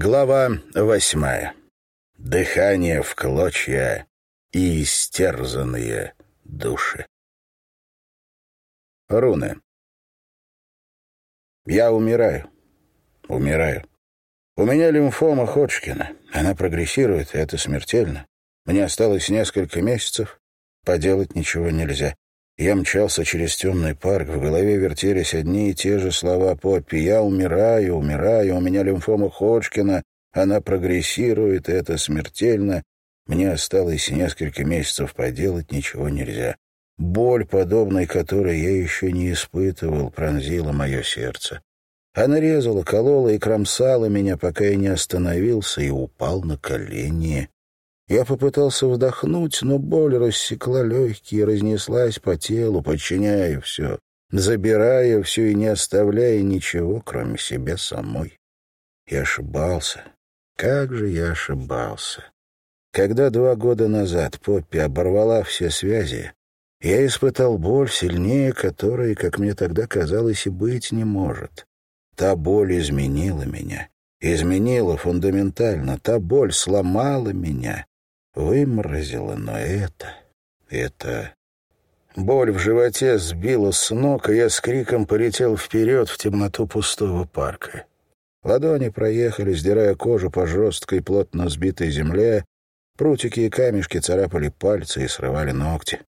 Глава восьмая. Дыхание в клочья и истерзанные души. Руны. Я умираю. Умираю. У меня лимфома Ходжкина. Она прогрессирует, и это смертельно. Мне осталось несколько месяцев. Поделать ничего нельзя. Я мчался через темный парк, в голове вертелись одни и те же слова Поппи. «Я умираю, умираю, у меня лимфома Ходжкина, она прогрессирует, и это смертельно. Мне осталось несколько месяцев, поделать ничего нельзя. Боль, подобной которой я еще не испытывал, пронзила мое сердце. Она резала, колола и кромсала меня, пока я не остановился и упал на колени. Я попытался вдохнуть, но боль рассекла легкие, разнеслась по телу, подчиняя все, забирая все и не оставляя ничего, кроме себя самой. Я ошибался. Как же я ошибался. Когда два года назад Поппи оборвала все связи, я испытал боль сильнее которой, как мне тогда казалось, и быть не может. Та боль изменила меня. Изменила фундаментально. Та боль сломала меня выморозило, но это... это... Боль в животе сбила с ног, и я с криком полетел вперед в темноту пустого парка. Ладони проехали, сдирая кожу по жесткой, плотно сбитой земле, прутики и камешки царапали пальцы и срывали ногти.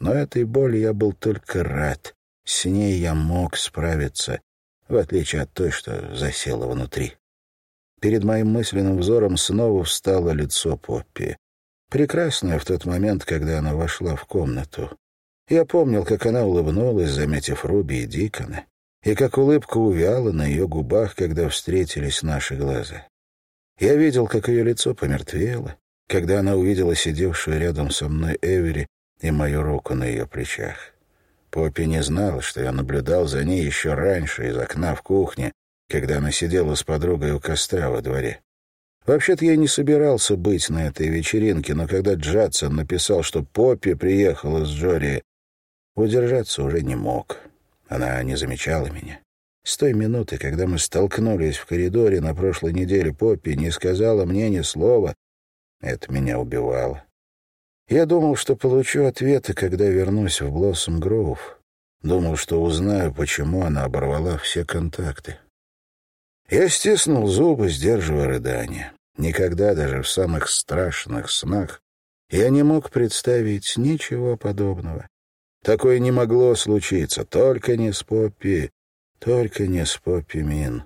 Но этой боли я был только рад. С ней я мог справиться, в отличие от той, что засела внутри. Перед моим мысленным взором снова встало лицо Поппи прекрасная в тот момент, когда она вошла в комнату. Я помнил, как она улыбнулась, заметив Руби и Дикона, и как улыбка увяла на ее губах, когда встретились наши глаза. Я видел, как ее лицо помертвело, когда она увидела сидевшую рядом со мной Эвери и мою руку на ее плечах. Поппи не знала, что я наблюдал за ней еще раньше из окна в кухне, когда она сидела с подругой у костра во дворе. Вообще-то я не собирался быть на этой вечеринке, но когда Джадсон написал, что Поппи приехала с Джори, удержаться уже не мог. Она не замечала меня. С той минуты, когда мы столкнулись в коридоре на прошлой неделе, Поппи не сказала мне ни слова. Это меня убивало. Я думал, что получу ответы, когда вернусь в Блоссом Гроув. Думал, что узнаю, почему она оборвала все контакты. Я стиснул зубы, сдерживая рыдания. Никогда, даже в самых страшных снах, я не мог представить ничего подобного. Такое не могло случиться, только не с Поппи, только не с Поппи Мин.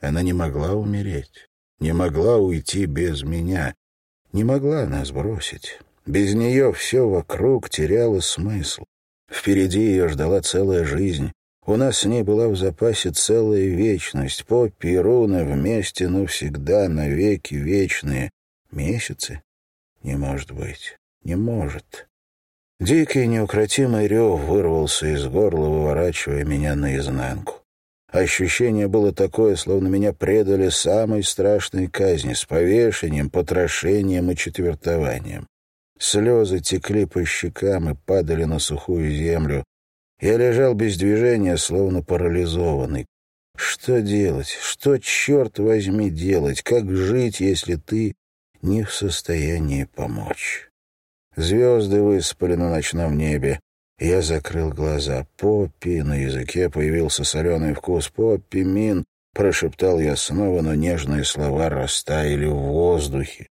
Она не могла умереть, не могла уйти без меня, не могла нас бросить. Без нее все вокруг теряло смысл. Впереди ее ждала целая жизнь, у нас с ней была в запасе целая вечность. Поппи и Руна вместе навсегда, навеки вечные. Месяцы? Не может быть. Не может. Дикий неукротимый рев вырвался из горла, выворачивая меня наизнанку. Ощущение было такое, словно меня предали самой страшной казни с повешением, потрошением и четвертованием. Слезы текли по щекам и падали на сухую землю. Я лежал без движения, словно парализованный. Что делать? Что, черт возьми, делать? Как жить, если ты не в состоянии помочь? Звезды выспали на ночном небе. Я закрыл глаза. «Поппи» на языке появился соленый вкус. «Поппи, Мин», — прошептал я снова, но нежные слова растаяли в воздухе.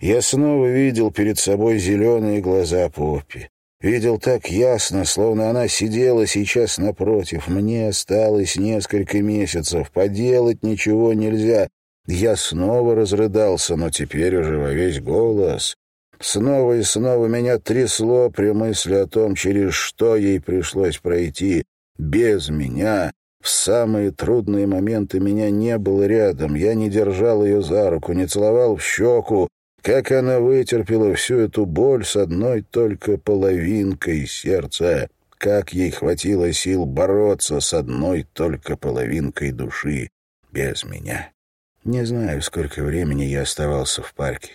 Я снова видел перед собой зеленые глаза Поппи. Видел так ясно, словно она сидела сейчас напротив. Мне осталось несколько месяцев, поделать ничего нельзя. Я снова разрыдался, но теперь уже во весь голос. Снова и снова меня трясло при мысли о том, через что ей пришлось пройти. Без меня. В самые трудные моменты меня не было рядом. Я не держал ее за руку, не целовал в щеку, как она вытерпела всю эту боль с одной только половинкой сердца? Как ей хватило сил бороться с одной только половинкой души без меня? Не знаю, сколько времени я оставался в парке.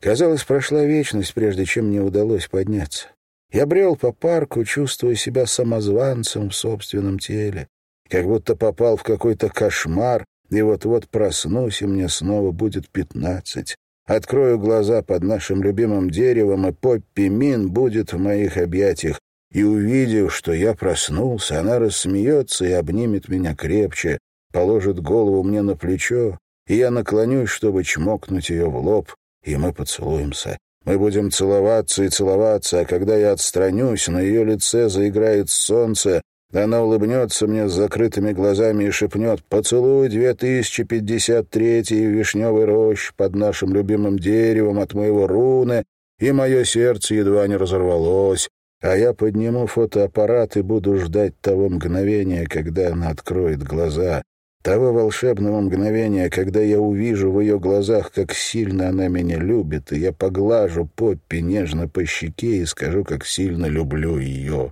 Казалось, прошла вечность, прежде чем мне удалось подняться. Я брел по парку, чувствуя себя самозванцем в собственном теле, как будто попал в какой-то кошмар, и вот-вот проснусь, и мне снова будет пятнадцать. Открою глаза под нашим любимым деревом, и Поппи Мин будет в моих объятиях. И, увидев, что я проснулся, она рассмеется и обнимет меня крепче, положит голову мне на плечо, и я наклонюсь, чтобы чмокнуть ее в лоб, и мы поцелуемся. Мы будем целоваться и целоваться, а когда я отстранюсь, на ее лице заиграет солнце, она улыбнется мне с закрытыми глазами и шепнет «Поцелуй 2053 в вишневой рощ под нашим любимым деревом от моего руны», и мое сердце едва не разорвалось, а я подниму фотоаппарат и буду ждать того мгновения, когда она откроет глаза, того волшебного мгновения, когда я увижу в ее глазах, как сильно она меня любит, и я поглажу Поппи нежно по щеке и скажу, как сильно люблю ее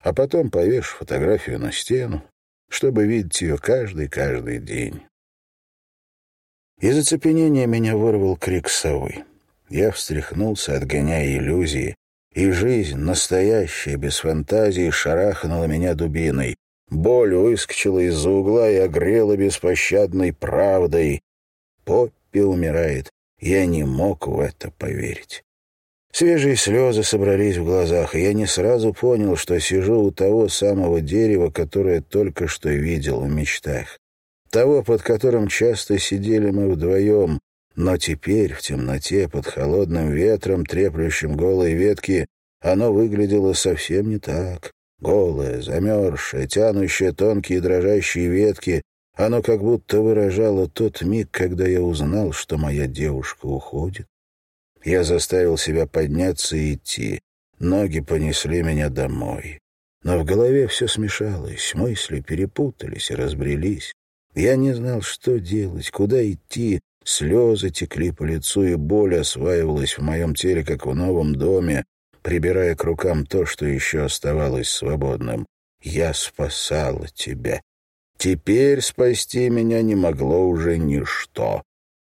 а потом повешу фотографию на стену, чтобы видеть ее каждый-каждый день. Из оцепенения меня вырвал крик совы. Я встряхнулся, отгоняя иллюзии, и жизнь, настоящая, без фантазии, шарахнула меня дубиной. Боль выскочила из-за угла и огрела беспощадной правдой. Поппи умирает. Я не мог в это поверить. Свежие слезы собрались в глазах, и я не сразу понял, что сижу у того самого дерева, которое только что видел в мечтах. Того, под которым часто сидели мы вдвоем, но теперь, в темноте, под холодным ветром, треплющим голые ветки, оно выглядело совсем не так. Голое, замерзшее, тянущее тонкие дрожащие ветки, оно как будто выражало тот миг, когда я узнал, что моя девушка уходит. Я заставил себя подняться и идти. Ноги понесли меня домой. Но в голове все смешалось, мысли перепутались и разбрелись. Я не знал, что делать, куда идти. Слезы текли по лицу, и боль осваивалась в моем теле, как в новом доме, прибирая к рукам то, что еще оставалось свободным. Я спасала тебя. Теперь спасти меня не могло уже ничто.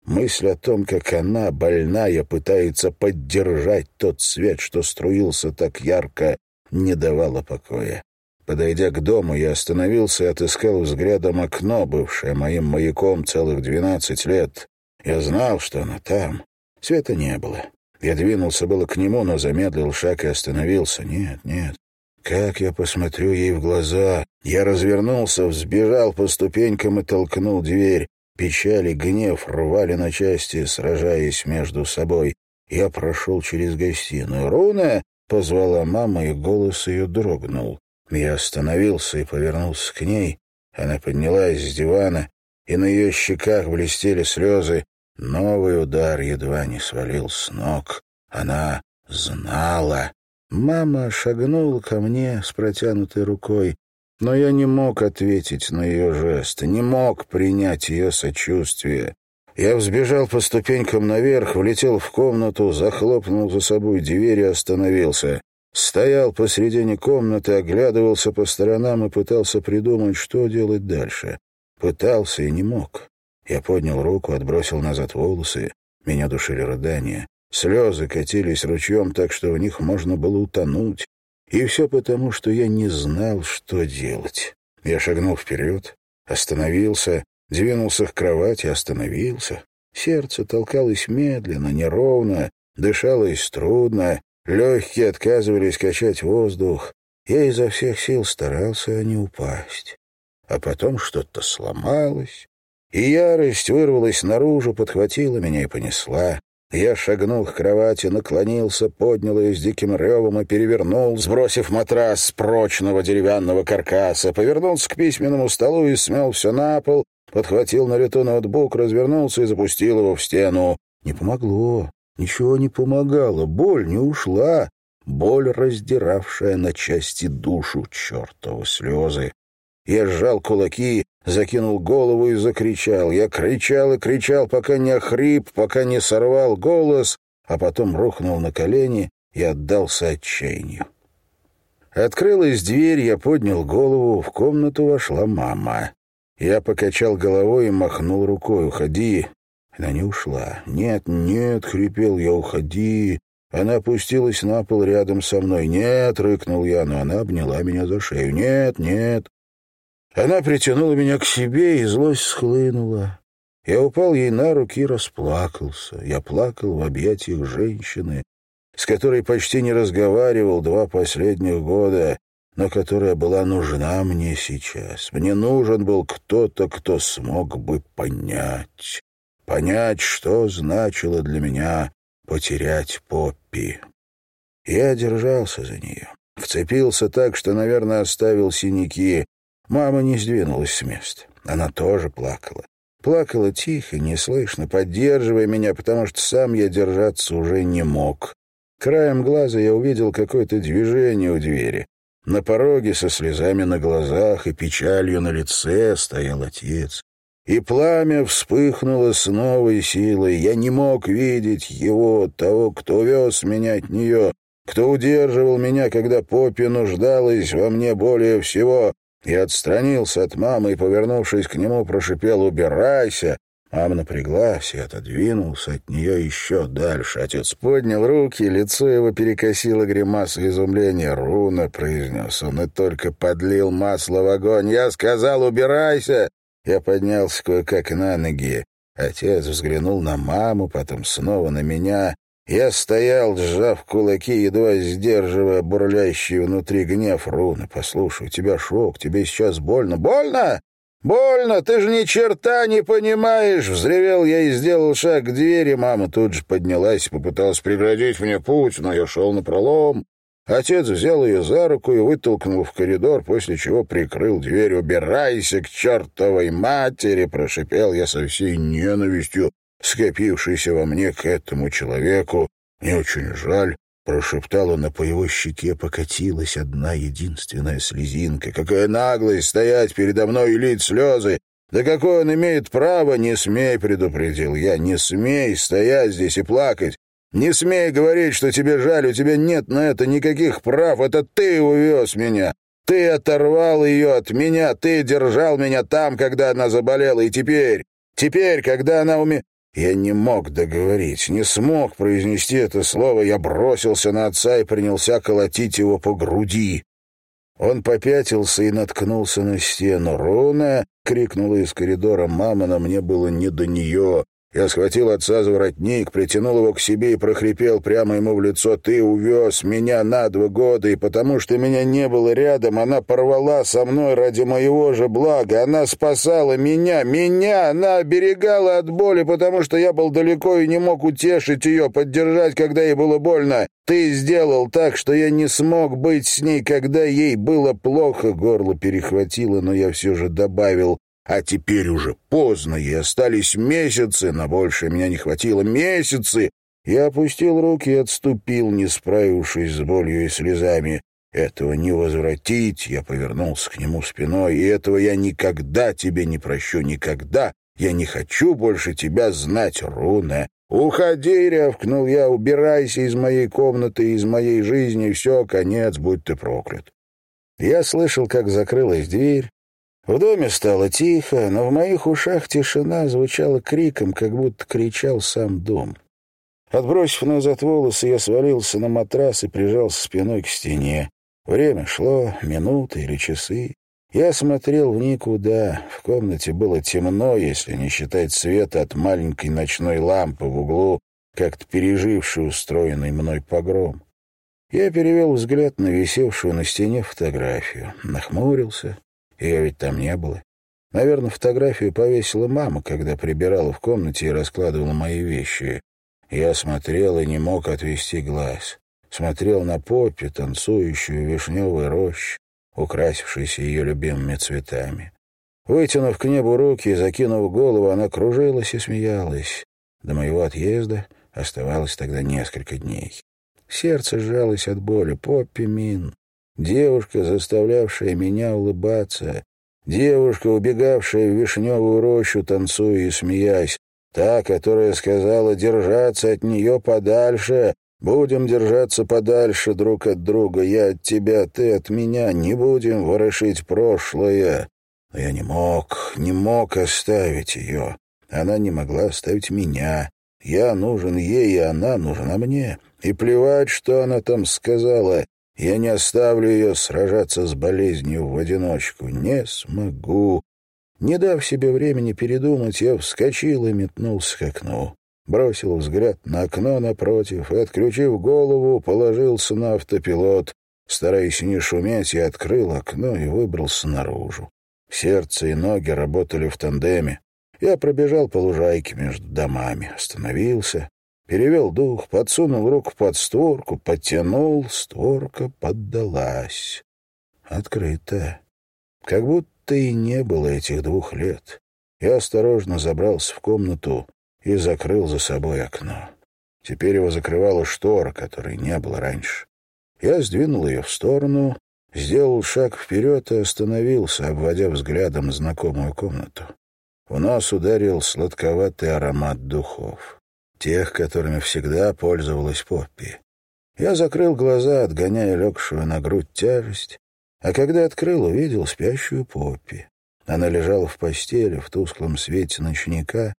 Мысль о том, как она, больная, пытается поддержать тот свет, что струился так ярко, не давала покоя. Подойдя к дому, я остановился и отыскал взглядом окно, бывшее моим маяком целых двенадцать лет. Я знал, что она там. Света не было. Я двинулся было к нему, но замедлил шаг и остановился. Нет, нет. Как я посмотрю ей в глаза? Я развернулся, взбежал по ступенькам и толкнул дверь. Печаль и гнев рвали на части, сражаясь между собой. Я прошел через гостиную. «Руна!» — позвала мама, и голос ее дрогнул. Я остановился и повернулся к ней. Она поднялась с дивана, и на ее щеках блестели слезы. Новый удар едва не свалил с ног. Она знала. Мама шагнула ко мне с протянутой рукой. Но я не мог ответить на ее жест, не мог принять ее сочувствие. Я взбежал по ступенькам наверх, влетел в комнату, захлопнул за собой дверь и остановился. Стоял посредине комнаты, оглядывался по сторонам и пытался придумать, что делать дальше. Пытался и не мог. Я поднял руку, отбросил назад волосы. Меня душили рыдания. Слезы катились ручьем так, что в них можно было утонуть. И все потому, что я не знал, что делать. Я шагнул вперед, остановился, двинулся к кровати, остановился. Сердце толкалось медленно, неровно, дышалось трудно, легкие отказывались качать воздух. Я изо всех сил старался не упасть. А потом что-то сломалось, и ярость вырвалась наружу, подхватила меня и понесла. Я шагнул к кровати, наклонился, поднял ее с диким ревом и перевернул, сбросив матрас с прочного деревянного каркаса, повернулся к письменному столу и смел все на пол, подхватил на лету ноутбук, развернулся и запустил его в стену. Не помогло, ничего не помогало, боль не ушла, боль, раздиравшая на части душу, чертовы слезы. Я сжал кулаки, закинул голову и закричал. Я кричал и кричал, пока не охрип, пока не сорвал голос, а потом рухнул на колени и отдался отчаянию. Открылась дверь, я поднял голову, в комнату вошла мама. Я покачал головой и махнул рукой. «Уходи!» Она не ушла. «Нет, нет!» — хрипел я. «Уходи!» Она опустилась на пол рядом со мной. «Нет!» — рыкнул я, но она обняла меня за шею. «Нет, нет!» Она притянула меня к себе, и злость схлынула. Я упал ей на руки и расплакался. Я плакал в объятиях женщины, с которой почти не разговаривал два последних года, но которая была нужна мне сейчас. Мне нужен был кто-то, кто смог бы понять. Понять, что значило для меня потерять Поппи. Я держался за нее. Вцепился так, что, наверное, оставил синяки. Мама не сдвинулась с места. Она тоже плакала. Плакала тихо, неслышно, поддерживая меня, потому что сам я держаться уже не мог. Краем глаза я увидел какое-то движение у двери. На пороге со слезами на глазах и печалью на лице стоял отец. И пламя вспыхнуло с новой силой. Я не мог видеть его, того, кто вез меня от нее, кто удерживал меня, когда Поппи нуждалась во мне более всего. Я отстранился от мамы и, повернувшись к нему, прошипел «Убирайся!» Мама напряглась и отодвинулся от нее еще дальше. Отец поднял руки, лицо его перекосило гримасу изумления. «Руна», — произнес он, — и только подлил масло в огонь. «Я сказал, убирайся!» Я поднялся кое-как на ноги. Отец взглянул на маму, потом снова на меня. Я стоял, сжав кулаки, едва сдерживая бурлящий внутри гнев. «Руна, послушай, у тебя шок, тебе сейчас больно». «Больно? Больно? Ты же ни черта не понимаешь!» Взревел я и сделал шаг к двери. Мама тут же поднялась и попыталась преградить мне путь, но я шел напролом. Отец взял ее за руку и вытолкнул в коридор, после чего прикрыл дверь. «Убирайся к чертовой матери!» — прошипел я со всей ненавистью, скопившейся во мне к этому человеку. «Мне очень жаль», — прошептал он, а по его щеке покатилась одна единственная слезинка. «Какая наглость стоять передо мной и лить слезы! Да какое он имеет право? Не смей, — предупредил я, — не смей стоять здесь и плакать! Не смей говорить, что тебе жаль, у тебя нет на это никаких прав, это ты увез меня!» Ты оторвал ее от меня, ты держал меня там, когда она заболела, и теперь, теперь, когда она уме... Я не мог договорить, не смог произнести это слово. Я бросился на отца и принялся колотить его по груди. Он попятился и наткнулся на стену. «Руна!» — крикнула из коридора мама, но мне было не до нее. Я схватил отца за воротник, притянул его к себе и прохрипел прямо ему в лицо. «Ты увез меня на два года, и потому что меня не было рядом, она порвала со мной ради моего же блага. Она спасала меня, меня! Она оберегала от боли, потому что я был далеко и не мог утешить ее, поддержать, когда ей было больно. Ты сделал так, что я не смог быть с ней, когда ей было плохо». Горло перехватило, но я все же добавил. А теперь уже поздно, и остались месяцы, на больше меня не хватило месяцы. Я опустил руки и отступил, не справившись с болью и слезами. Этого не возвратить, я повернулся к нему спиной, и этого я никогда тебе не прощу, никогда. Я не хочу больше тебя знать, Руна. «Уходи!» — рявкнул я. «Убирайся из моей комнаты, из моей жизни. Все, конец, будь ты проклят!» Я слышал, как закрылась дверь, в доме стало тихо, но в моих ушах тишина звучала криком, как будто кричал сам дом. Отбросив назад волосы, я свалился на матрас и прижался спиной к стене. Время шло, минуты или часы. Я смотрел в никуда. В комнате было темно, если не считать света от маленькой ночной лампы в углу, как-то переживший устроенный мной погром. Я перевел взгляд на висевшую на стене фотографию, нахмурился, ее ведь там не было. Наверное, фотографию повесила мама, когда прибирала в комнате и раскладывала мои вещи. Я смотрел и не мог отвести глаз. Смотрел на Поппи, танцующую в вишневой рощи, украсившейся ее любимыми цветами. Вытянув к небу руки и закинув голову, она кружилась и смеялась. До моего отъезда оставалось тогда несколько дней. Сердце сжалось от боли. Поппи Мин. Девушка, заставлявшая меня улыбаться. Девушка, убегавшая в вишневую рощу, танцуя и смеясь. Та, которая сказала держаться от нее подальше. Будем держаться подальше друг от друга. Я от тебя, ты от меня. Не будем ворошить прошлое. Но я не мог, не мог оставить ее. Она не могла оставить меня. Я нужен ей, и она нужна мне. И плевать, что она там сказала. Я не оставлю ее сражаться с болезнью в одиночку. Не смогу. Не дав себе времени передумать, я вскочил и метнулся к окну. Бросил взгляд на окно напротив и, отключив голову, положился на автопилот. Стараясь не шуметь, я открыл окно и выбрался наружу. Сердце и ноги работали в тандеме. Я пробежал по лужайке между домами, остановился, перевел дух, подсунул руку под створку, подтянул, створка поддалась. Открыто. Как будто и не было этих двух лет. Я осторожно забрался в комнату и закрыл за собой окно. Теперь его закрывала штора, которой не было раньше. Я сдвинул ее в сторону, сделал шаг вперед и остановился, обводя взглядом знакомую комнату. В нос ударил сладковатый аромат духов тех, которыми всегда пользовалась Поппи. Я закрыл глаза, отгоняя легшую на грудь тяжесть, а когда открыл, увидел спящую Поппи. Она лежала в постели в тусклом свете ночника,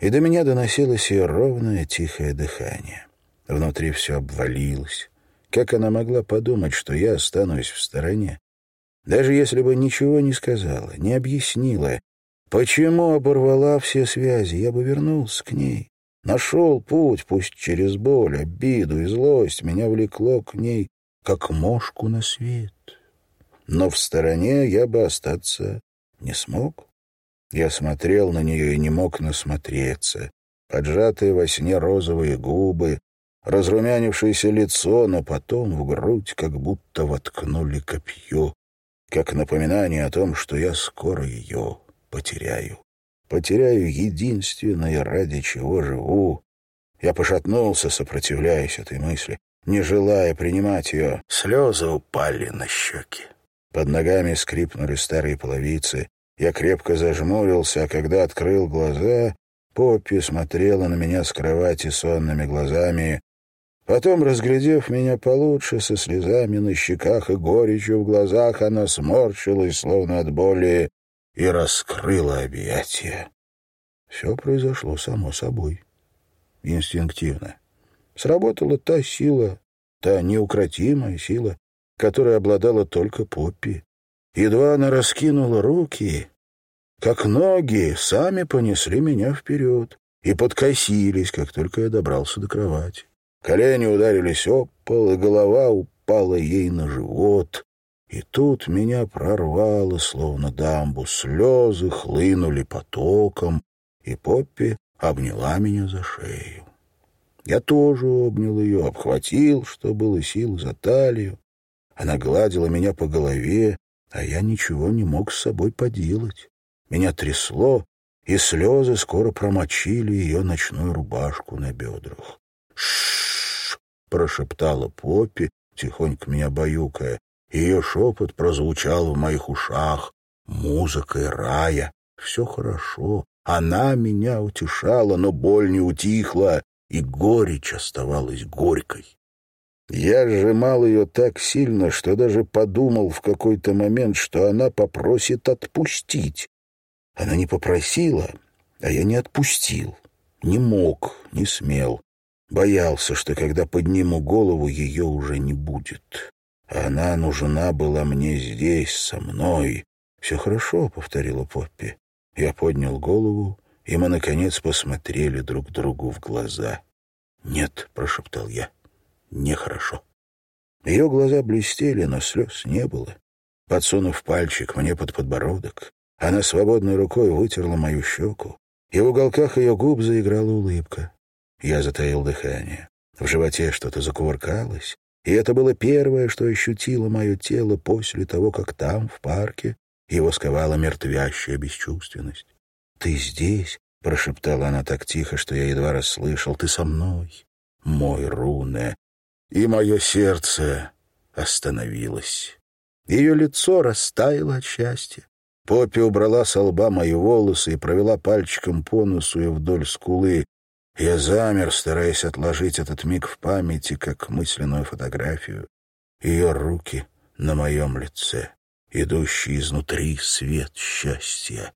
и до меня доносилось ее ровное тихое дыхание. Внутри все обвалилось. Как она могла подумать, что я останусь в стороне? Даже если бы ничего не сказала, не объяснила, почему оборвала все связи, я бы вернулся к ней. Нашел путь, пусть через боль, обиду и злость, меня влекло к ней, как мошку на свет. Но в стороне я бы остаться не смог. Я смотрел на нее и не мог насмотреться. Поджатые во сне розовые губы, разрумянившееся лицо, но потом в грудь как будто воткнули копье, как напоминание о том, что я скоро ее потеряю потеряю единственное, ради чего живу. Я пошатнулся, сопротивляясь этой мысли, не желая принимать ее. Слезы упали на щеки. Под ногами скрипнули старые половицы. Я крепко зажмурился, а когда открыл глаза, Поппи смотрела на меня с кровати сонными глазами. Потом, разглядев меня получше, со слезами на щеках и горечью в глазах, она сморщилась, словно от боли, и раскрыла объятия. Все произошло само собой, инстинктивно. Сработала та сила, та неукротимая сила, которая обладала только Поппи. Едва она раскинула руки, как ноги сами понесли меня вперед и подкосились, как только я добрался до кровати. Колени ударились об пол, и голова упала ей на живот. И тут меня прорвало, словно дамбу, слезы хлынули потоком, и Поппи обняла меня за шею. Я тоже обнял ее, обхватил, что было сил, за талию. Она гладила меня по голове, а я ничего не мог с собой поделать. Меня трясло, и слезы скоро промочили ее ночную рубашку на бедрах. «Ш-ш-ш!» прошептала Поппи, тихонько меня баюкая. Ее шепот прозвучал в моих ушах музыкой рая. Все хорошо. Она меня утешала, но боль не утихла, и горечь оставалась горькой. Я сжимал ее так сильно, что даже подумал в какой-то момент, что она попросит отпустить. Она не попросила, а я не отпустил. Не мог, не смел. Боялся, что когда подниму голову, ее уже не будет. Она нужна была мне здесь, со мной. «Все хорошо», — повторила Поппи. Я поднял голову, и мы, наконец, посмотрели друг другу в глаза. «Нет», — прошептал я, — «нехорошо». Ее глаза блестели, но слез не было. Подсунув пальчик мне под подбородок, она свободной рукой вытерла мою щеку, и в уголках ее губ заиграла улыбка. Я затаил дыхание. В животе что-то закувыркалось, и это было первое, что ощутило мое тело после того, как там, в парке, его сковала мертвящая бесчувственность. «Ты здесь?» — прошептала она так тихо, что я едва расслышал. «Ты со мной, мой Руне!» И мое сердце остановилось. Ее лицо растаяло от счастья. Поппи убрала со лба мои волосы и провела пальчиком по носу и вдоль скулы. Я замер, стараясь отложить этот миг в памяти, как мысленную фотографию. Ее руки на моем лице, идущий изнутри свет счастья.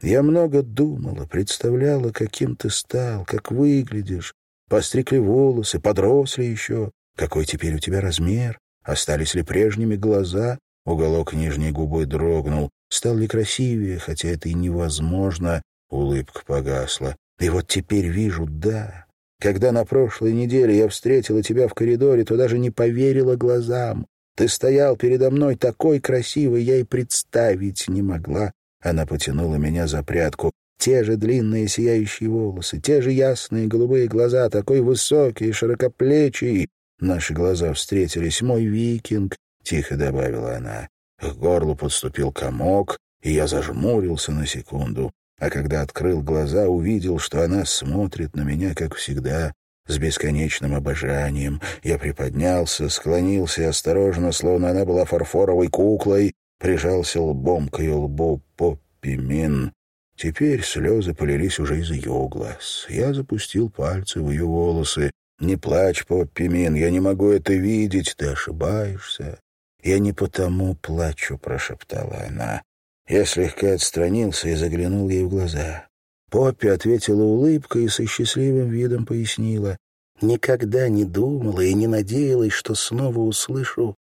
Я много думала, представляла, каким ты стал, как выглядишь. Постригли волосы, подрос ли еще, какой теперь у тебя размер. Остались ли прежними глаза? Уголок нижней губы дрогнул. Стал ли красивее, хотя это и невозможно? Улыбка погасла. И вот теперь вижу, да. Когда на прошлой неделе я встретила тебя в коридоре, то даже не поверила глазам. Ты стоял передо мной такой красивый, я и представить не могла. Она потянула меня за прядку. Те же длинные сияющие волосы, те же ясные голубые глаза, такой высокий, широкоплечий. Наши глаза встретились. «Мой викинг», — тихо добавила она. К горлу подступил комок, и я зажмурился на секунду. А когда открыл глаза, увидел, что она смотрит на меня, как всегда, с бесконечным обожанием. Я приподнялся, склонился осторожно, словно она была фарфоровой куклой, прижался лбом к ее лбу Поппи Мин. Теперь слезы полились уже из ее глаз. Я запустил пальцы в ее волосы. «Не плачь, Поппи Мин, я не могу это видеть, ты ошибаешься». «Я не потому плачу», — прошептала она. Я слегка отстранился и заглянул ей в глаза. Поппи ответила улыбкой и со счастливым видом пояснила. «Никогда не думала и не надеялась, что снова услышу,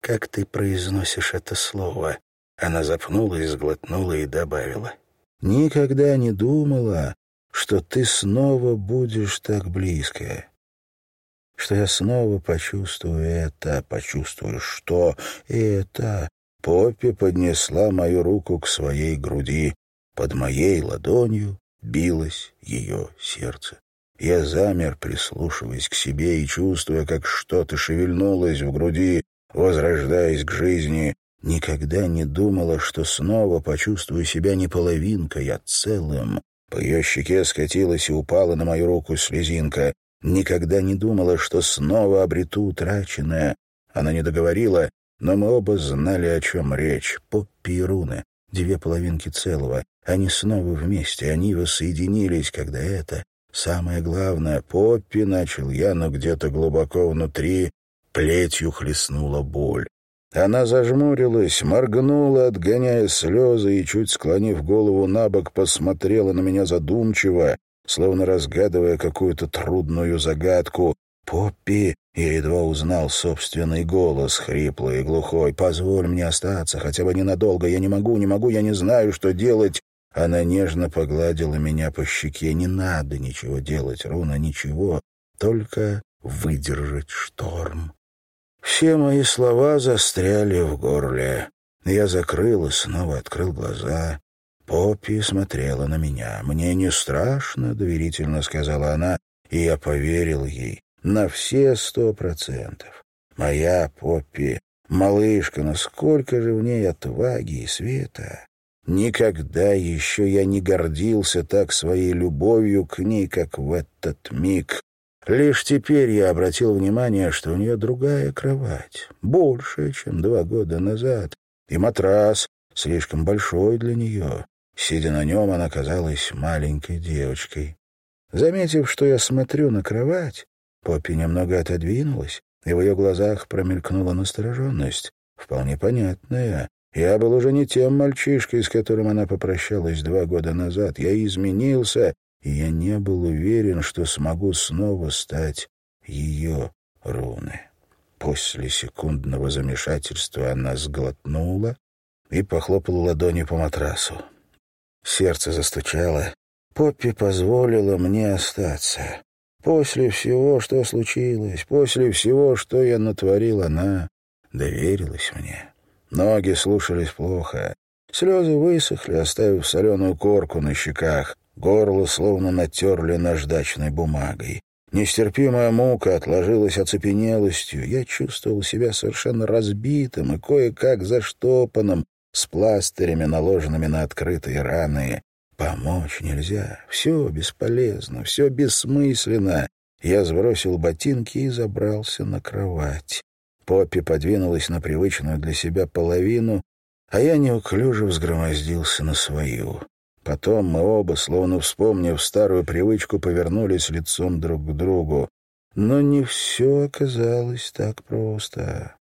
как ты произносишь это слово». Она запнулась, сглотнула и добавила. Никогда не думала, что ты снова будешь так близко. Что я снова почувствую это, почувствую что это. Поппи поднесла мою руку к своей груди. Под моей ладонью билось ее сердце. Я замер, прислушиваясь к себе и чувствуя, как что-то шевельнулось в груди, возрождаясь к жизни. Никогда не думала, что снова почувствую себя не половинкой, а целым. По ее щеке скатилась и упала на мою руку слезинка. Никогда не думала, что снова обрету утраченное. Она не договорила, но мы оба знали, о чем речь. Поппи и Руны, две половинки целого. Они снова вместе, они воссоединились, когда это... Самое главное, Поппи, начал я, но где-то глубоко внутри плетью хлестнула боль. Она зажмурилась, моргнула, отгоняя слезы, и, чуть склонив голову на бок, посмотрела на меня задумчиво, словно разгадывая какую-то трудную загадку. «Поппи!» — я едва узнал собственный голос, хриплый и глухой. «Позволь мне остаться, хотя бы ненадолго. Я не могу, не могу, я не знаю, что делать». Она нежно погладила меня по щеке. «Не надо ничего делать, Руна, ничего. Только выдержать шторм». Все мои слова застряли в горле. Я закрыл и снова открыл глаза. Поппи смотрела на меня. «Мне не страшно», — доверительно сказала она, и я поверил ей на все сто процентов. Моя Поппи, малышка, насколько же в ней отваги и света. Никогда еще я не гордился так своей любовью к ней, как в этот миг. Лишь теперь я обратил внимание, что у нее другая кровать, большая, чем два года назад, и матрас слишком большой для нее. Сидя на нем, она казалась маленькой девочкой. Заметив, что я смотрю на кровать, Поппи немного отодвинулась, и в ее глазах промелькнула настороженность, вполне понятная. Я был уже не тем мальчишкой, с которым она попрощалась два года назад. Я изменился и я не был уверен, что смогу снова стать ее руны. После секундного замешательства она сглотнула и похлопала ладонью по матрасу. Сердце застучало. Поппи позволила мне остаться. После всего, что случилось, после всего, что я натворил, она доверилась мне. Ноги слушались плохо. Слезы высохли, оставив соленую корку на щеках. Горло словно натерли наждачной бумагой. Нестерпимая мука отложилась оцепенелостью. Я чувствовал себя совершенно разбитым и кое-как заштопанным, с пластырями, наложенными на открытые раны. Помочь нельзя. Все бесполезно, все бессмысленно. Я сбросил ботинки и забрался на кровать. Поппи подвинулась на привычную для себя половину, а я неуклюже взгромоздился на свою. Потом мы оба, словно вспомнив старую привычку, повернулись лицом друг к другу. Но не все оказалось так просто.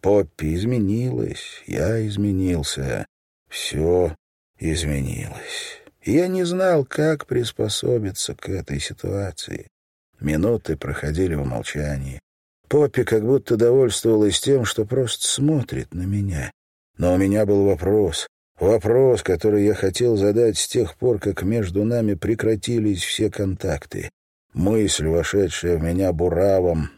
Поппи изменилась, я изменился, все изменилось. Я не знал, как приспособиться к этой ситуации. Минуты проходили в молчании. Поппи как будто довольствовалась тем, что просто смотрит на меня. Но у меня был вопрос. Вопрос, который я хотел задать с тех пор, как между нами прекратились все контакты. Мысль, вошедшая в меня буравом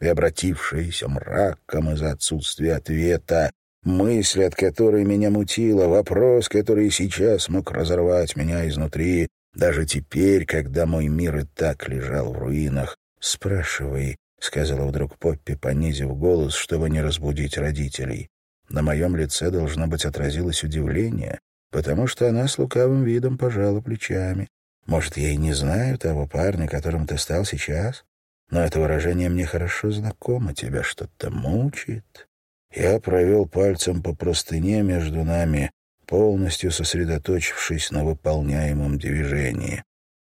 и обратившаяся мраком из-за отсутствия ответа. Мысль, от которой меня мутила. Вопрос, который сейчас мог разорвать меня изнутри. Даже теперь, когда мой мир и так лежал в руинах. «Спрашивай», — сказала вдруг Поппи, понизив голос, чтобы не разбудить родителей. На моем лице, должно быть, отразилось удивление, потому что она с лукавым видом пожала плечами. «Может, я и не знаю того парня, которым ты стал сейчас? Но это выражение мне хорошо знакомо. Тебя что-то мучает?» Я провел пальцем по простыне между нами, полностью сосредоточившись на выполняемом движении.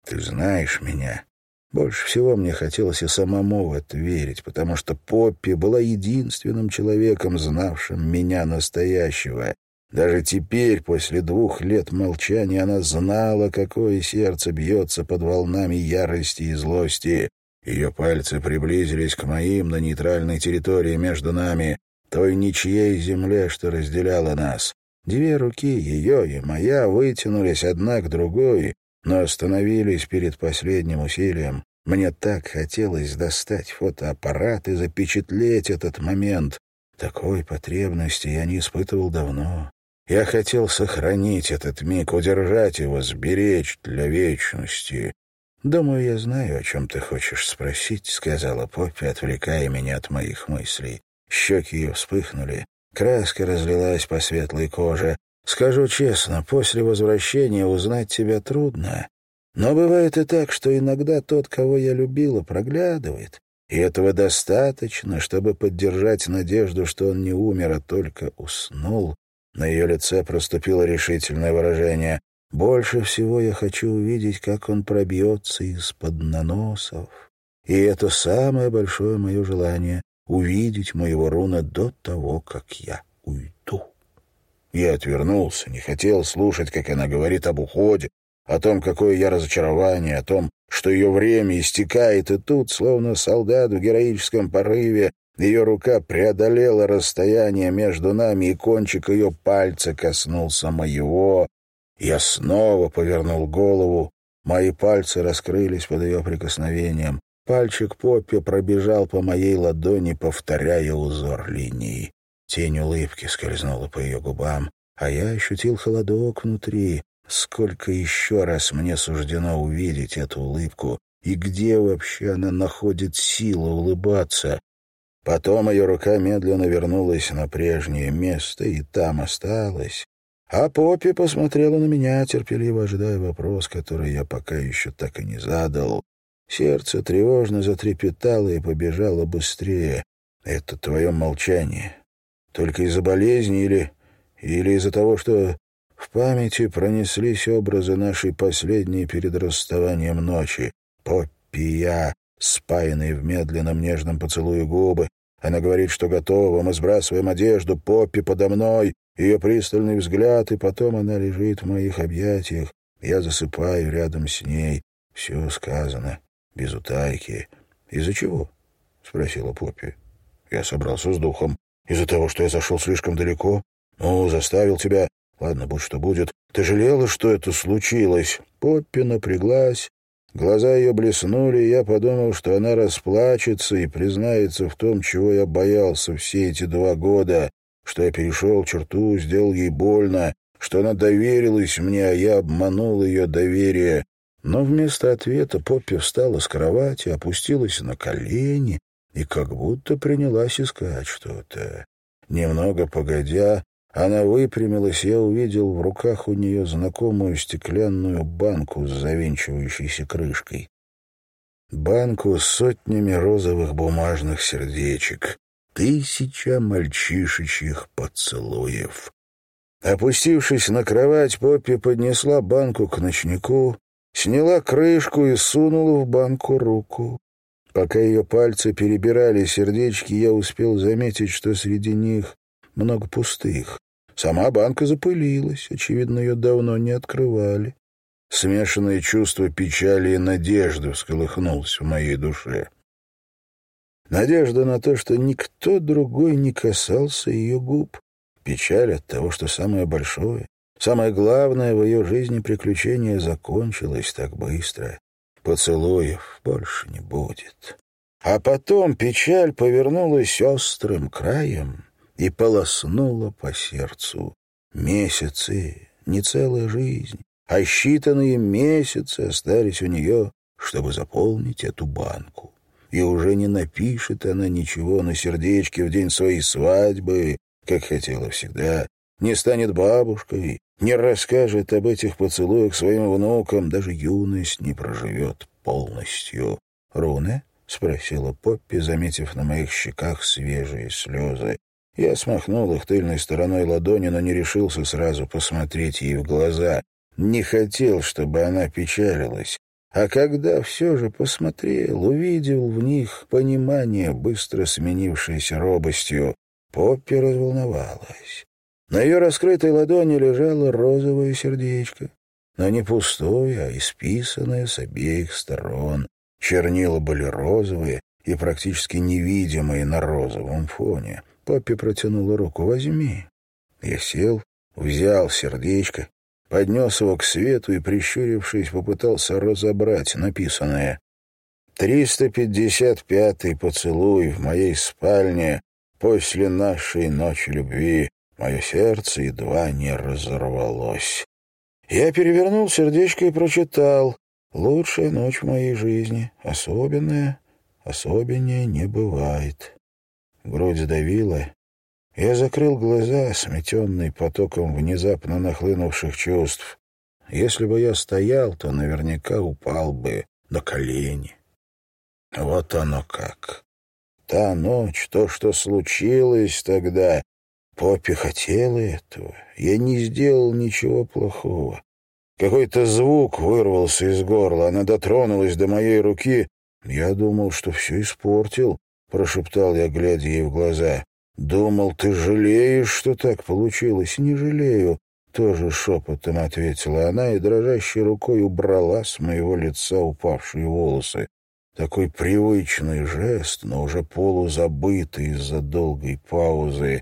«Ты знаешь меня. Больше всего мне хотелось и самому в это верить, потому что Поппи была единственным человеком, знавшим меня настоящего. Даже теперь, после двух лет молчания, она знала, какое сердце бьется под волнами ярости и злости. Ее пальцы приблизились к моим на нейтральной территории между нами, той ничьей земле, что разделяла нас. Две руки, ее и моя, вытянулись одна к другой, но остановились перед последним усилием. Мне так хотелось достать фотоаппарат и запечатлеть этот момент. Такой потребности я не испытывал давно. Я хотел сохранить этот миг, удержать его, сберечь для вечности. «Думаю, я знаю, о чем ты хочешь спросить», — сказала Поппи, отвлекая меня от моих мыслей. Щеки ее вспыхнули, краска разлилась по светлой коже. Скажу честно, после возвращения узнать тебя трудно. Но бывает и так, что иногда тот, кого я любила, проглядывает, и этого достаточно, чтобы поддержать надежду, что он не умер, а только уснул. На ее лице проступило решительное выражение. «Больше всего я хочу увидеть, как он пробьется из-под наносов. И это самое большое мое желание — увидеть моего руна до того, как я уйду». Я отвернулся, не хотел слушать, как она говорит об уходе, о том, какое я разочарование, о том, что ее время истекает, и тут, словно солдат в героическом порыве, ее рука преодолела расстояние между нами, и кончик ее пальца коснулся моего. Я снова повернул голову, мои пальцы раскрылись под ее прикосновением. Пальчик Поппи пробежал по моей ладони, повторяя узор линии. Тень улыбки скользнула по ее губам, а я ощутил холодок внутри. Сколько еще раз мне суждено увидеть эту улыбку, и где вообще она находит силу улыбаться? Потом ее рука медленно вернулась на прежнее место, и там осталась. А Поппи посмотрела на меня, терпеливо ожидая вопрос, который я пока еще так и не задал. Сердце тревожно затрепетало и побежало быстрее. Это твое молчание. Только из-за болезни или... или из-за того, что в памяти пронеслись образы нашей последней перед расставанием ночи. Поппи я, спаянные в медленном нежном поцелуе губы. Она говорит, что готова, мы сбрасываем одежду, Поппи подо мной, ее пристальный взгляд, и потом она лежит в моих объятиях. Я засыпаю рядом с ней. Все сказано, без утайки. «Из-за чего?» — спросила Поппи. Я собрался с духом. «Из-за того, что я зашел слишком далеко? Ну, заставил тебя Ладно, будь что будет. Ты жалела, что это случилось?» Поппи напряглась. Глаза ее блеснули, и я подумал, что она расплачется и признается в том, чего я боялся все эти два года, что я перешел черту, сделал ей больно, что она доверилась мне, а я обманул ее доверие. Но вместо ответа Поппи встала с кровати, опустилась на колени и как будто принялась искать что-то. Немного погодя, она выпрямилась, я увидел в руках у нее знакомую стеклянную банку с завинчивающейся крышкой. Банку с сотнями розовых бумажных сердечек. Тысяча мальчишечьих поцелуев. Опустившись на кровать, Поппи поднесла банку к ночнику, сняла крышку и сунула в банку руку. Пока ее пальцы перебирали сердечки, я успел заметить, что среди них много пустых. Сама банка запылилась, очевидно, ее давно не открывали. Смешанное чувство печали и надежды всколыхнулось в моей душе. Надежда на то, что никто другой не касался ее губ. Печаль от того, что самое большое, самое главное в ее жизни приключение закончилось так быстро. Поцелуев больше не будет. А потом печаль повернулась острым краем и полоснула по сердцу. Месяцы, не целая жизнь, а считанные месяцы остались у нее, чтобы заполнить эту банку. И уже не напишет она ничего на сердечке в день своей свадьбы, как хотела всегда, не станет бабушкой, не расскажет об этих поцелуях своим внукам, даже юность не проживет полностью. «Руне?» — спросила Поппи, заметив на моих щеках свежие слезы. Я смахнул их тыльной стороной ладони, но не решился сразу посмотреть ей в глаза. Не хотел, чтобы она печалилась. А когда все же посмотрел, увидел в них понимание, быстро сменившееся робостью, Поппи разволновалась. На ее раскрытой ладони лежало розовое сердечко, но не пустое, а исписанное с обеих сторон. Чернила были розовые и практически невидимые на розовом фоне. Поппи протянула руку. «Возьми». Я сел, взял сердечко, поднес его к свету и, прищурившись, попытался разобрать написанное. «Триста пятьдесят пятый поцелуй в моей спальне после нашей ночи любви. Мое сердце едва не разорвалось». Я перевернул сердечко и прочитал Лучшая ночь в моей жизни, особенная, особеннее не бывает. Грудь сдавила. Я закрыл глаза, сметенный потоком внезапно нахлынувших чувств. Если бы я стоял, то наверняка упал бы на колени. Вот оно как. Та ночь, то, что случилось тогда, Поппи хотела этого. Я не сделал ничего плохого. Какой-то звук вырвался из горла, она дотронулась до моей руки. Я думал, что все испортил, — прошептал я, глядя ей в глаза. «Думал, ты жалеешь, что так получилось?» «Не жалею», — тоже шепотом ответила она и дрожащей рукой убрала с моего лица упавшие волосы. Такой привычный жест, но уже полузабытый из-за долгой паузы.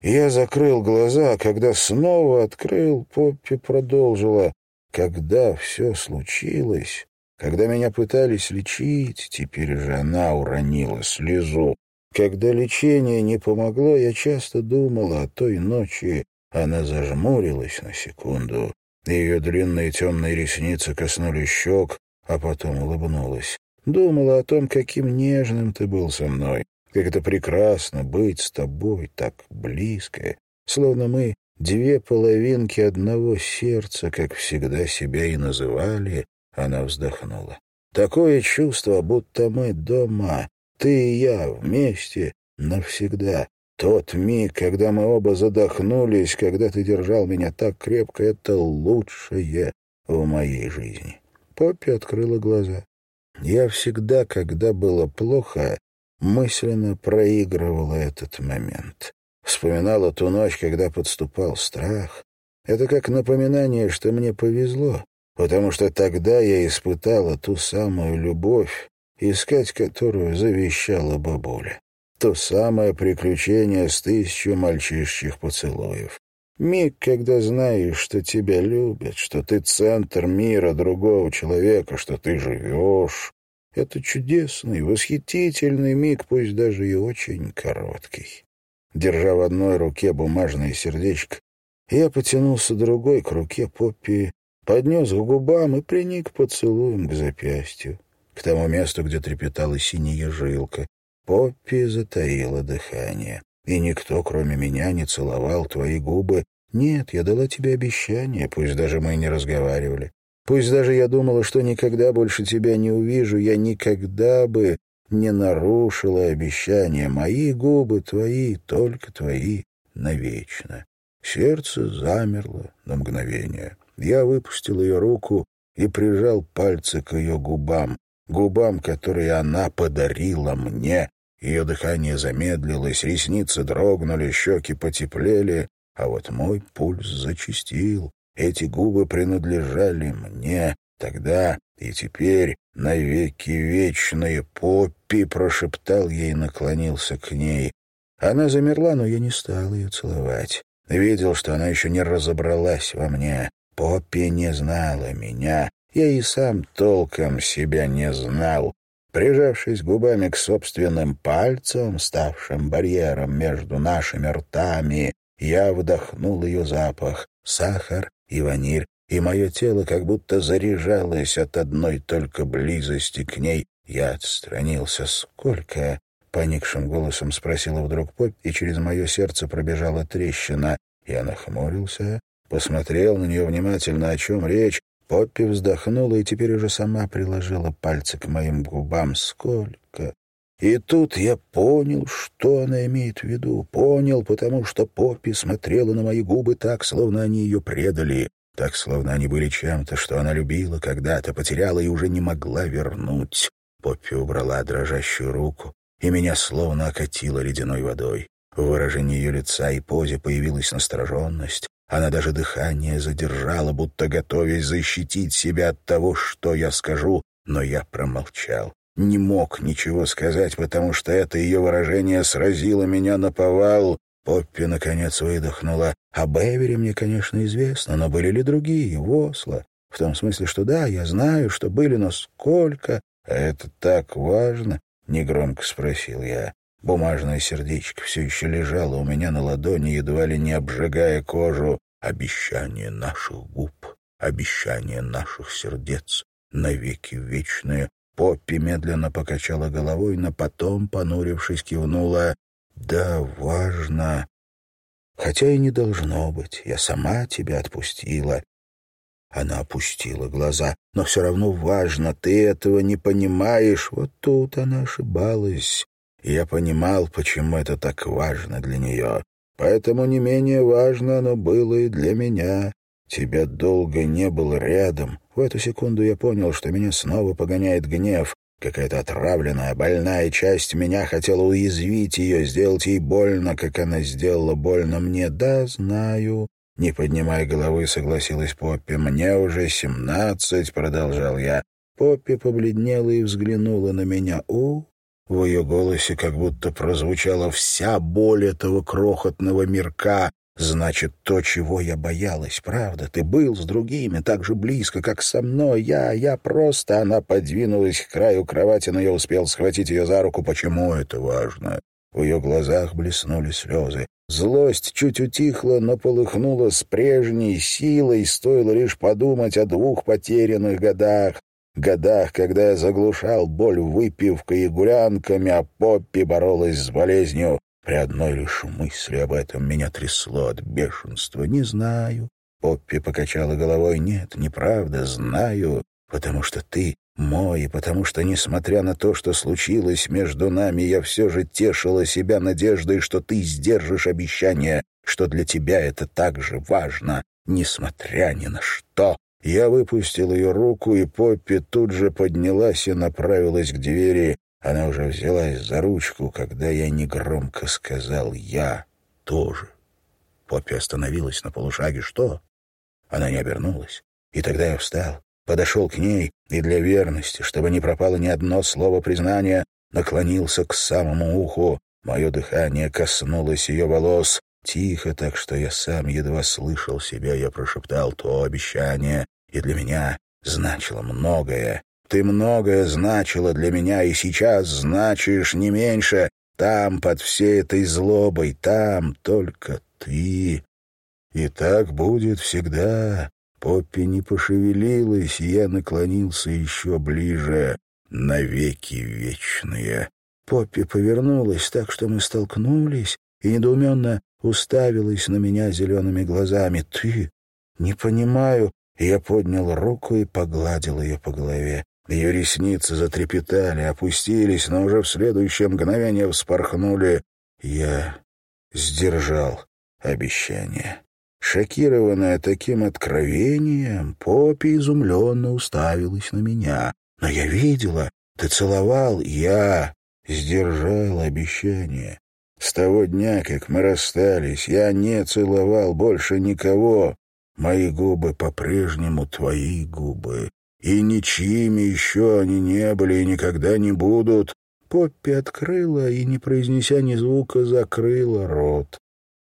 Я закрыл глаза, а когда снова открыл, Поппи продолжила. Когда все случилось, когда меня пытались лечить, теперь же она уронила слезу. Когда лечение не помогло, я часто думала о той ночи. Она зажмурилась на секунду. Ее длинные темные ресницы коснулись щек, а потом улыбнулась. Думала о том, каким нежным ты был со мной, как это прекрасно быть с тобой так близко, словно мы Две половинки одного сердца, как всегда себя и называли, она вздохнула. Такое чувство, будто мы дома, ты и я вместе навсегда. Тот миг, когда мы оба задохнулись, когда ты держал меня так крепко, это лучшее в моей жизни. Поппи открыла глаза. Я всегда, когда было плохо, мысленно проигрывала этот момент. Вспоминала ту ночь, когда подступал страх. Это как напоминание, что мне повезло, потому что тогда я испытала ту самую любовь, искать которую завещала бабуля. То самое приключение с тысячу мальчишчих поцелуев. Миг, когда знаешь, что тебя любят, что ты центр мира другого человека, что ты живешь. Это чудесный, восхитительный миг, пусть даже и очень короткий. Держа в одной руке бумажное сердечко, я потянулся другой к руке Поппи, поднес к губам и приник поцелуем к запястью, к тому месту, где трепетала синяя жилка. Поппи затаила дыхание. И никто, кроме меня, не целовал твои губы. Нет, я дала тебе обещание, пусть даже мы не разговаривали. Пусть даже я думала, что никогда больше тебя не увижу, я никогда бы не нарушила обещания. Мои губы твои, только твои, навечно. Сердце замерло на мгновение. Я выпустил ее руку и прижал пальцы к ее губам, губам, которые она подарила мне. Ее дыхание замедлилось, ресницы дрогнули, щеки потеплели, а вот мой пульс зачастил. Эти губы принадлежали мне тогда и теперь, навеки вечные, Поппи!» — прошептал ей наклонился к ней. Она замерла, но я не стал ее целовать. Видел, что она еще не разобралась во мне. Поппи не знала меня. Я и сам толком себя не знал. Прижавшись губами к собственным пальцам, ставшим барьером между нашими ртами, я вдохнул ее запах, сахар и ваниль, и мое тело как будто заряжалось от одной только близости к ней. Я отстранился. «Сколько?» — поникшим голосом спросила вдруг Попь, и через мое сердце пробежала трещина. Я нахмурился, посмотрел на нее внимательно, о чем речь, Поппи вздохнула и теперь уже сама приложила пальцы к моим губам. Сколько? И тут я понял, что она имеет в виду. Понял, потому что Поппи смотрела на мои губы так, словно они ее предали, так, словно они были чем-то, что она любила когда-то, потеряла и уже не могла вернуть. Поппи убрала дрожащую руку, и меня словно окатило ледяной водой. В выражении ее лица и позе появилась настороженность, она даже дыхание задержала, будто готовясь защитить себя от того, что я скажу, но я промолчал. Не мог ничего сказать, потому что это ее выражение сразило меня на повал. Поппи, наконец, выдохнула. О Бевере мне, конечно, известно, но были ли другие, в Осло? В том смысле, что да, я знаю, что были, но сколько? Это так важно? — негромко спросил я. Бумажное сердечко все еще лежало у меня на ладони, едва ли не обжигая кожу. Обещание наших губ, обещание наших сердец, навеки вечные. Поппи медленно покачала головой, но потом, понурившись, кивнула. «Да, важно. Хотя и не должно быть. Я сама тебя отпустила». Она опустила глаза. «Но все равно важно. Ты этого не понимаешь. Вот тут она ошибалась я понимал, почему это так важно для нее. Поэтому не менее важно оно было и для меня. Тебя долго не было рядом. В эту секунду я понял, что меня снова погоняет гнев. Какая-то отравленная, больная часть меня хотела уязвить ее, сделать ей больно, как она сделала больно мне. Да, знаю. Не поднимая головы, согласилась Поппи. «Мне уже семнадцать», — продолжал я. Поппи побледнела и взглянула на меня. «О, в ее голосе как будто прозвучала вся боль этого крохотного мирка. Значит, то, чего я боялась, правда. Ты был с другими так же близко, как со мной. Я, я просто... Она подвинулась к краю кровати, но я успел схватить ее за руку. Почему это важно? В ее глазах блеснули слезы. Злость чуть утихла, но полыхнула с прежней силой, стоило лишь подумать о двух потерянных годах годах, когда я заглушал боль выпивкой и гулянками, а Поппи боролась с болезнью. При одной лишь мысли об этом меня трясло от бешенства. Не знаю. Поппи покачала головой. Нет, неправда, знаю, потому что ты мой, потому что, несмотря на то, что случилось между нами, я все же тешила себя надеждой, что ты сдержишь обещание, что для тебя это так же важно, несмотря ни на что. Я выпустил ее руку, и Поппи тут же поднялась и направилась к двери. Она уже взялась за ручку, когда я негромко сказал «Я тоже». Поппи остановилась на полушаге. «Что?» Она не обернулась. И тогда я встал, подошел к ней и для верности, чтобы не пропало ни одно слово признания, наклонился к самому уху. Мое дыхание коснулось ее волос. Тихо, так что я сам едва слышал себя, я прошептал то обещание, и для меня значило многое. Ты многое значила для меня, и сейчас значишь не меньше. Там, под всей этой злобой, там только ты. И так будет всегда. Поппи не пошевелилась, и я наклонился еще ближе. Навеки вечные. Поппи повернулась так, что мы столкнулись, и недоуменно уставилась на меня зелеными глазами. «Ты? Не понимаю». Я поднял руку и погладил ее по голове. Ее ресницы затрепетали, опустились, но уже в следующее мгновение вспорхнули. Я сдержал обещание. Шокированная таким откровением, Поппи изумленно уставилась на меня. Но я видела, ты целовал, я сдержал обещание. С того дня, как мы расстались, я не целовал больше никого. Мои губы по-прежнему твои губы. И ничьими еще они не были и никогда не будут. Поппи открыла и, не произнеся ни звука, закрыла рот.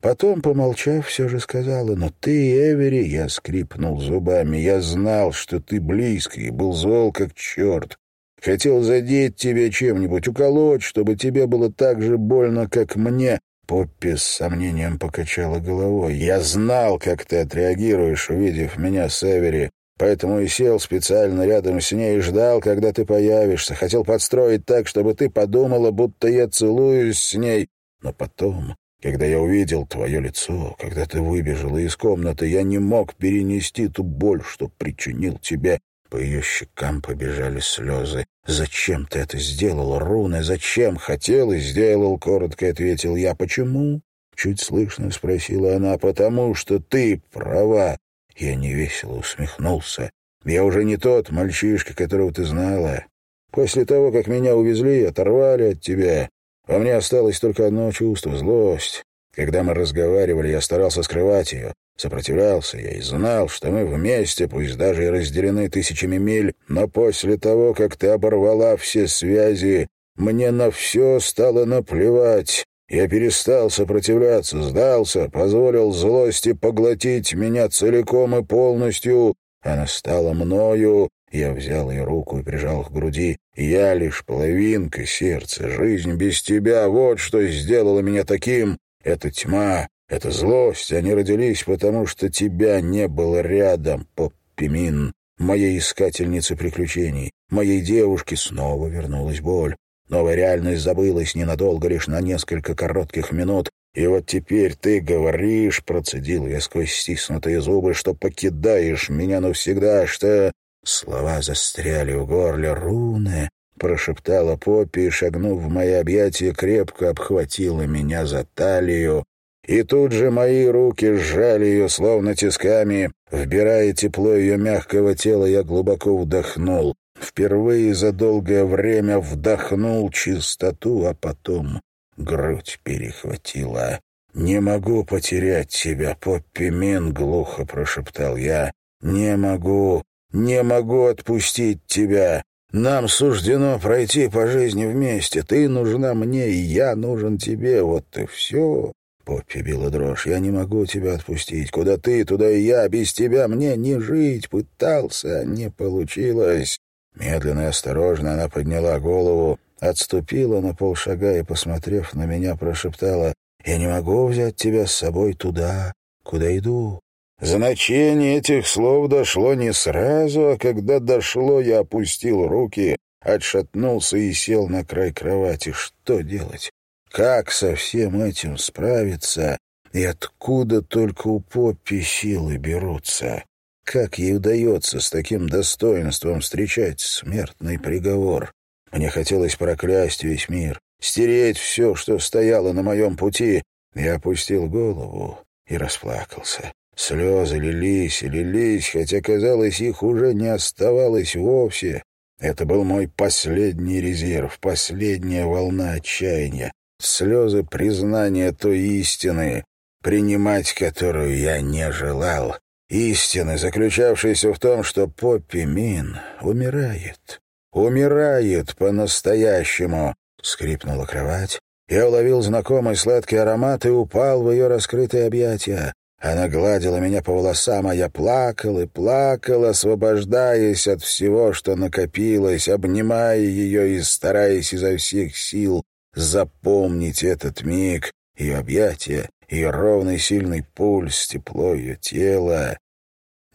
Потом, помолчав, все же сказала, «Но ты, Эвери...» Я скрипнул зубами. «Я знал, что ты близкий, был зол, как черт. Хотел задеть тебя чем-нибудь, уколоть, чтобы тебе было так же больно, как мне». Поппи с сомнением покачала головой. «Я знал, как ты отреагируешь, увидев меня с Эвери, поэтому и сел специально рядом с ней и ждал, когда ты появишься. Хотел подстроить так, чтобы ты подумала, будто я целуюсь с ней. Но потом, когда я увидел твое лицо, когда ты выбежала из комнаты, я не мог перенести ту боль, что причинил тебе. По ее щекам побежали слезы. «Зачем ты это сделал, Руна? Зачем хотел и сделал?» — коротко ответил я. «Почему?» — чуть слышно спросила она. «Потому что ты права». Я невесело усмехнулся. «Я уже не тот мальчишка, которого ты знала. После того, как меня увезли, оторвали от тебя, во мне осталось только одно чувство — злость. Когда мы разговаривали, я старался скрывать ее. Сопротивлялся я и знал, что мы вместе, пусть даже и разделены тысячами миль, но после того, как ты оборвала все связи, мне на все стало наплевать. Я перестал сопротивляться, сдался, позволил злости поглотить меня целиком и полностью. Она стала мною, я взял ее руку и прижал к груди. «Я лишь половинка сердца. Жизнь без тебя — вот что сделало меня таким. Это тьма, это злость, они родились, потому что тебя не было рядом, Поппимин, моей искательницы приключений. Моей девушке снова вернулась боль. Новая реальность забылась ненадолго, лишь на несколько коротких минут. И вот теперь ты говоришь, процедил я сквозь стиснутые зубы, что покидаешь меня навсегда, что... Слова застряли в горле руны, прошептала Поппи и, шагнув в мои объятия, крепко обхватила меня за талию, и тут же мои руки сжали ее словно тисками. Вбирая тепло ее мягкого тела, я глубоко вдохнул. Впервые за долгое время вдохнул чистоту, а потом грудь перехватила. «Не могу потерять тебя, Поппи Мин», — глухо прошептал я. «Не могу, не могу отпустить тебя. Нам суждено пройти по жизни вместе. Ты нужна мне, и я нужен тебе. Вот и все. Поппи била дрожь. «Я не могу тебя отпустить. Куда ты, туда и я. Без тебя мне не жить. Пытался, не получилось». Медленно и осторожно она подняла голову, отступила на полшага и, посмотрев на меня, прошептала, «Я не могу взять тебя с собой туда, куда иду». Значение этих слов дошло не сразу, а когда дошло, я опустил руки, отшатнулся и сел на край кровати. Что делать? Как со всем этим справиться и откуда только у Поппи силы берутся? Как ей удается с таким достоинством встречать смертный приговор? Мне хотелось проклясть весь мир, стереть все, что стояло на моем пути. Я опустил голову и расплакался. Слезы лились и лились, хотя, казалось, их уже не оставалось вовсе. Это был мой последний резерв, последняя волна отчаяния слезы признания той истины, принимать которую я не желал. Истины, заключавшейся в том, что Поппи Мин умирает. Умирает по-настоящему. Скрипнула кровать. Я уловил знакомый сладкий аромат и упал в ее раскрытые объятия. Она гладила меня по волосам, а я плакал и плакал, освобождаясь от всего, что накопилось, обнимая ее и стараясь изо всех сил запомнить этот миг, ее объятия, ее ровный сильный пульс, тепло ее тела.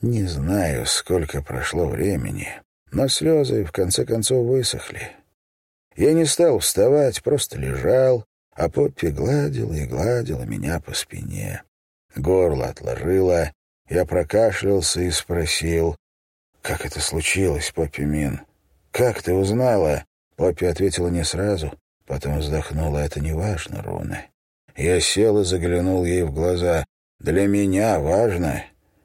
Не знаю, сколько прошло времени, но слезы в конце концов высохли. Я не стал вставать, просто лежал, а Поппи гладила и гладила меня по спине. Горло отложило, я прокашлялся и спросил, «Как это случилось, Поппи Мин? Как ты узнала?» Поппи ответила не сразу. Потом вздохнула. «Это не важно, Руна». Я сел и заглянул ей в глаза. «Для меня важно».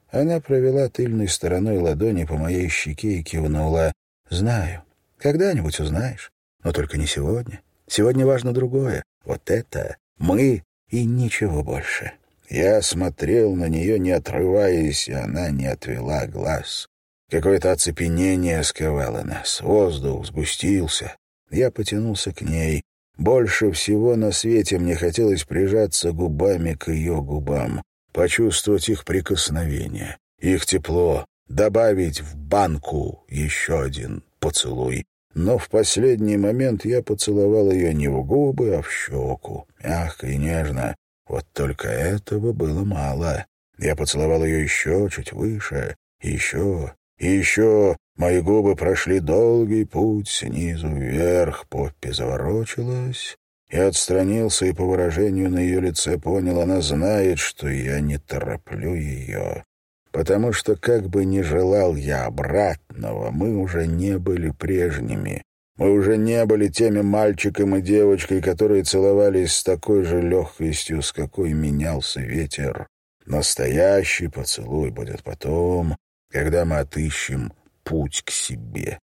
Она провела тыльной стороной ладони по моей щеке и кивнула. «Знаю. Когда-нибудь узнаешь. Но только не сегодня. Сегодня важно другое. Вот это мы и ничего больше». Я смотрел на нее, не отрываясь, и она не отвела глаз. Какое-то оцепенение сковало нас. Воздух сгустился. Я потянулся к ней. Больше всего на свете мне хотелось прижаться губами к ее губам, почувствовать их прикосновение, их тепло, добавить в банку еще один поцелуй. Но в последний момент я поцеловал ее не в губы, а в щеку, мягко и нежно. Вот только этого было мало. Я поцеловал ее еще чуть выше, еще, еще. Мои губы прошли долгий путь снизу вверх. Поппи заворочилась. Я отстранился и по выражению на ее лице понял, она знает, что я не тороплю ее потому что, как бы ни желал я обратного, мы уже не были прежними. Мы уже не были теми мальчиком и девочкой, которые целовались с такой же легкостью, с какой менялся ветер. Настоящий поцелуй будет потом, когда мы отыщем путь к себе.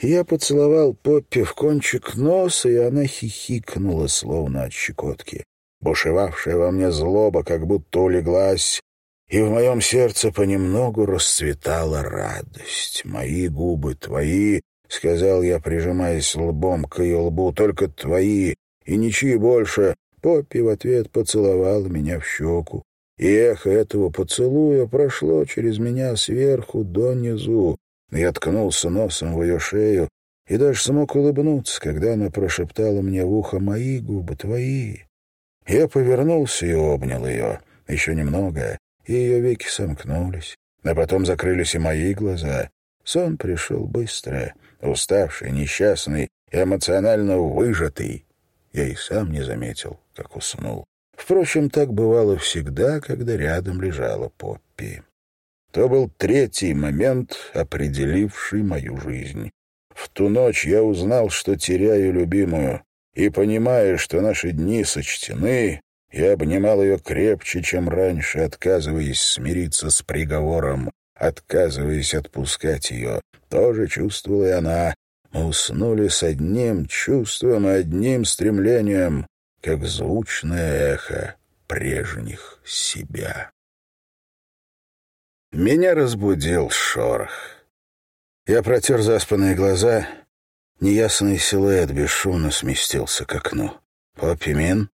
Я поцеловал Поппи в кончик носа, и она хихикнула, словно от щекотки. Бушевавшая во мне злоба как будто улеглась, и в моем сердце понемногу расцветала радость. «Мои губы твои», — сказал я, прижимаясь лбом к ее лбу, — «только твои, и ничьи больше». Поппи в ответ поцеловала меня в щеку. И эхо этого поцелуя прошло через меня сверху донизу. Я ткнулся носом в ее шею и даже смог улыбнуться, когда она прошептала мне в ухо «Мои губы твои». Я повернулся и обнял ее. Еще немного, и ее веки сомкнулись, а потом закрылись и мои глаза. Сон пришел быстро, уставший, несчастный, эмоционально выжатый. Я и сам не заметил, как уснул. Впрочем, так бывало всегда, когда рядом лежала Поппи. То был третий момент, определивший мою жизнь. В ту ночь я узнал, что теряю любимую, и, понимая, что наши дни сочтены, я обнимал ее крепче, чем раньше, отказываясь смириться с приговором, отказываясь отпускать ее. Тоже чувствовала и она. Мы уснули с одним чувством и одним стремлением, как звучное эхо прежних себя. Меня разбудил шорох. Я протер заспанные глаза. Неясный силуэт бесшумно сместился к окну. «Поппи Мин?»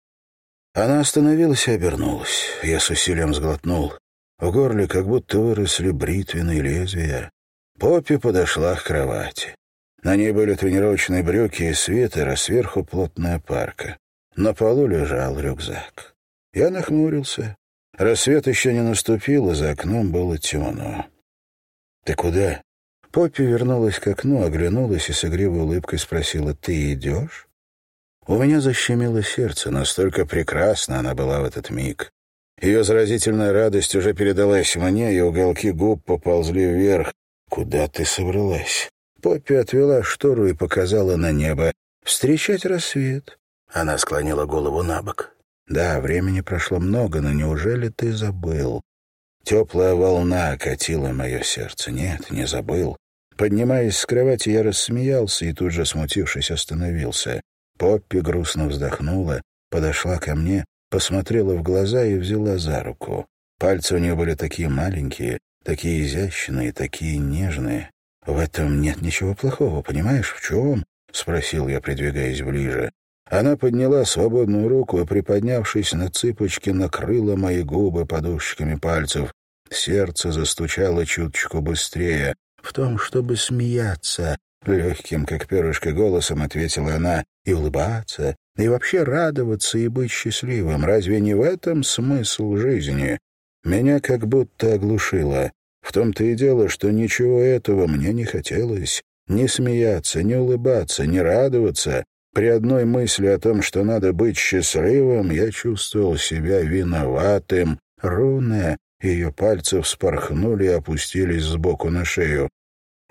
Она остановилась и обернулась. Я с усилием сглотнул. В горле как будто выросли бритвенные лезвия. Поппи подошла к кровати. На ней были тренировочные брюки и свитер, а сверху плотная парка. На полу лежал рюкзак. Я нахмурился. Рассвет еще не наступил, и за окном было темно. «Ты куда?» Поппи вернулась к окну, оглянулась и с игривой улыбкой спросила, «Ты идешь?» У меня защемило сердце, настолько прекрасна она была в этот миг. Ее заразительная радость уже передалась мне, и уголки губ поползли вверх. «Куда ты собралась?» Поппи отвела штору и показала на небо. «Встречать рассвет». Она склонила голову на бок. «Да, времени прошло много, но неужели ты забыл?» Теплая волна окатила мое сердце. Нет, не забыл. Поднимаясь с кровати, я рассмеялся и тут же, смутившись, остановился. Поппи грустно вздохнула, подошла ко мне, посмотрела в глаза и взяла за руку. Пальцы у нее были такие маленькие, такие изящные, такие нежные. «В этом нет ничего плохого, понимаешь, в чем?» — спросил я, придвигаясь ближе. Она подняла свободную руку и, приподнявшись на цыпочки, накрыла мои губы подушечками пальцев. Сердце застучало чуточку быстрее. В том, чтобы смеяться, Легким, как перышко, голосом ответила она, и улыбаться, и вообще радоваться и быть счастливым. Разве не в этом смысл жизни? Меня как будто оглушило. В том-то и дело, что ничего этого мне не хотелось. Не смеяться, не улыбаться, не радоваться. При одной мысли о том, что надо быть счастливым, я чувствовал себя виноватым. Руна, ее пальцы вспорхнули и опустились сбоку на шею.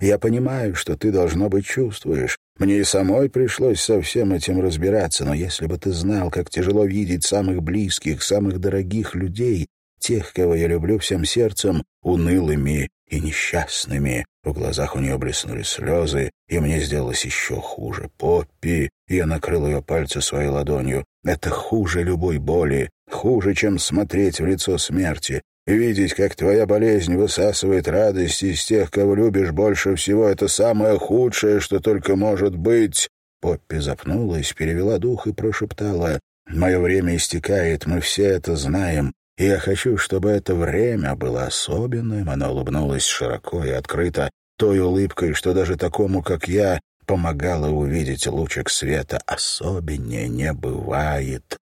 Я понимаю, что ты, должно быть, чувствуешь. Мне и самой пришлось со всем этим разбираться, но если бы ты знал, как тяжело видеть самых близких, самых дорогих людей, тех, кого я люблю всем сердцем, унылыми и несчастными. В глазах у нее блеснули слезы, и мне сделалось еще хуже. Поппи, я накрыл ее пальцы своей ладонью. Это хуже любой боли, хуже, чем смотреть в лицо смерти. Видеть, как твоя болезнь высасывает радость из тех, кого любишь больше всего, это самое худшее, что только может быть. Поппи запнулась, перевела дух и прошептала. «Мое время истекает, мы все это знаем, и я хочу, чтобы это время было особенным». Она улыбнулась широко и открыто, той улыбкой, что даже такому, как я, помогала увидеть лучик света. Особеннее не бывает.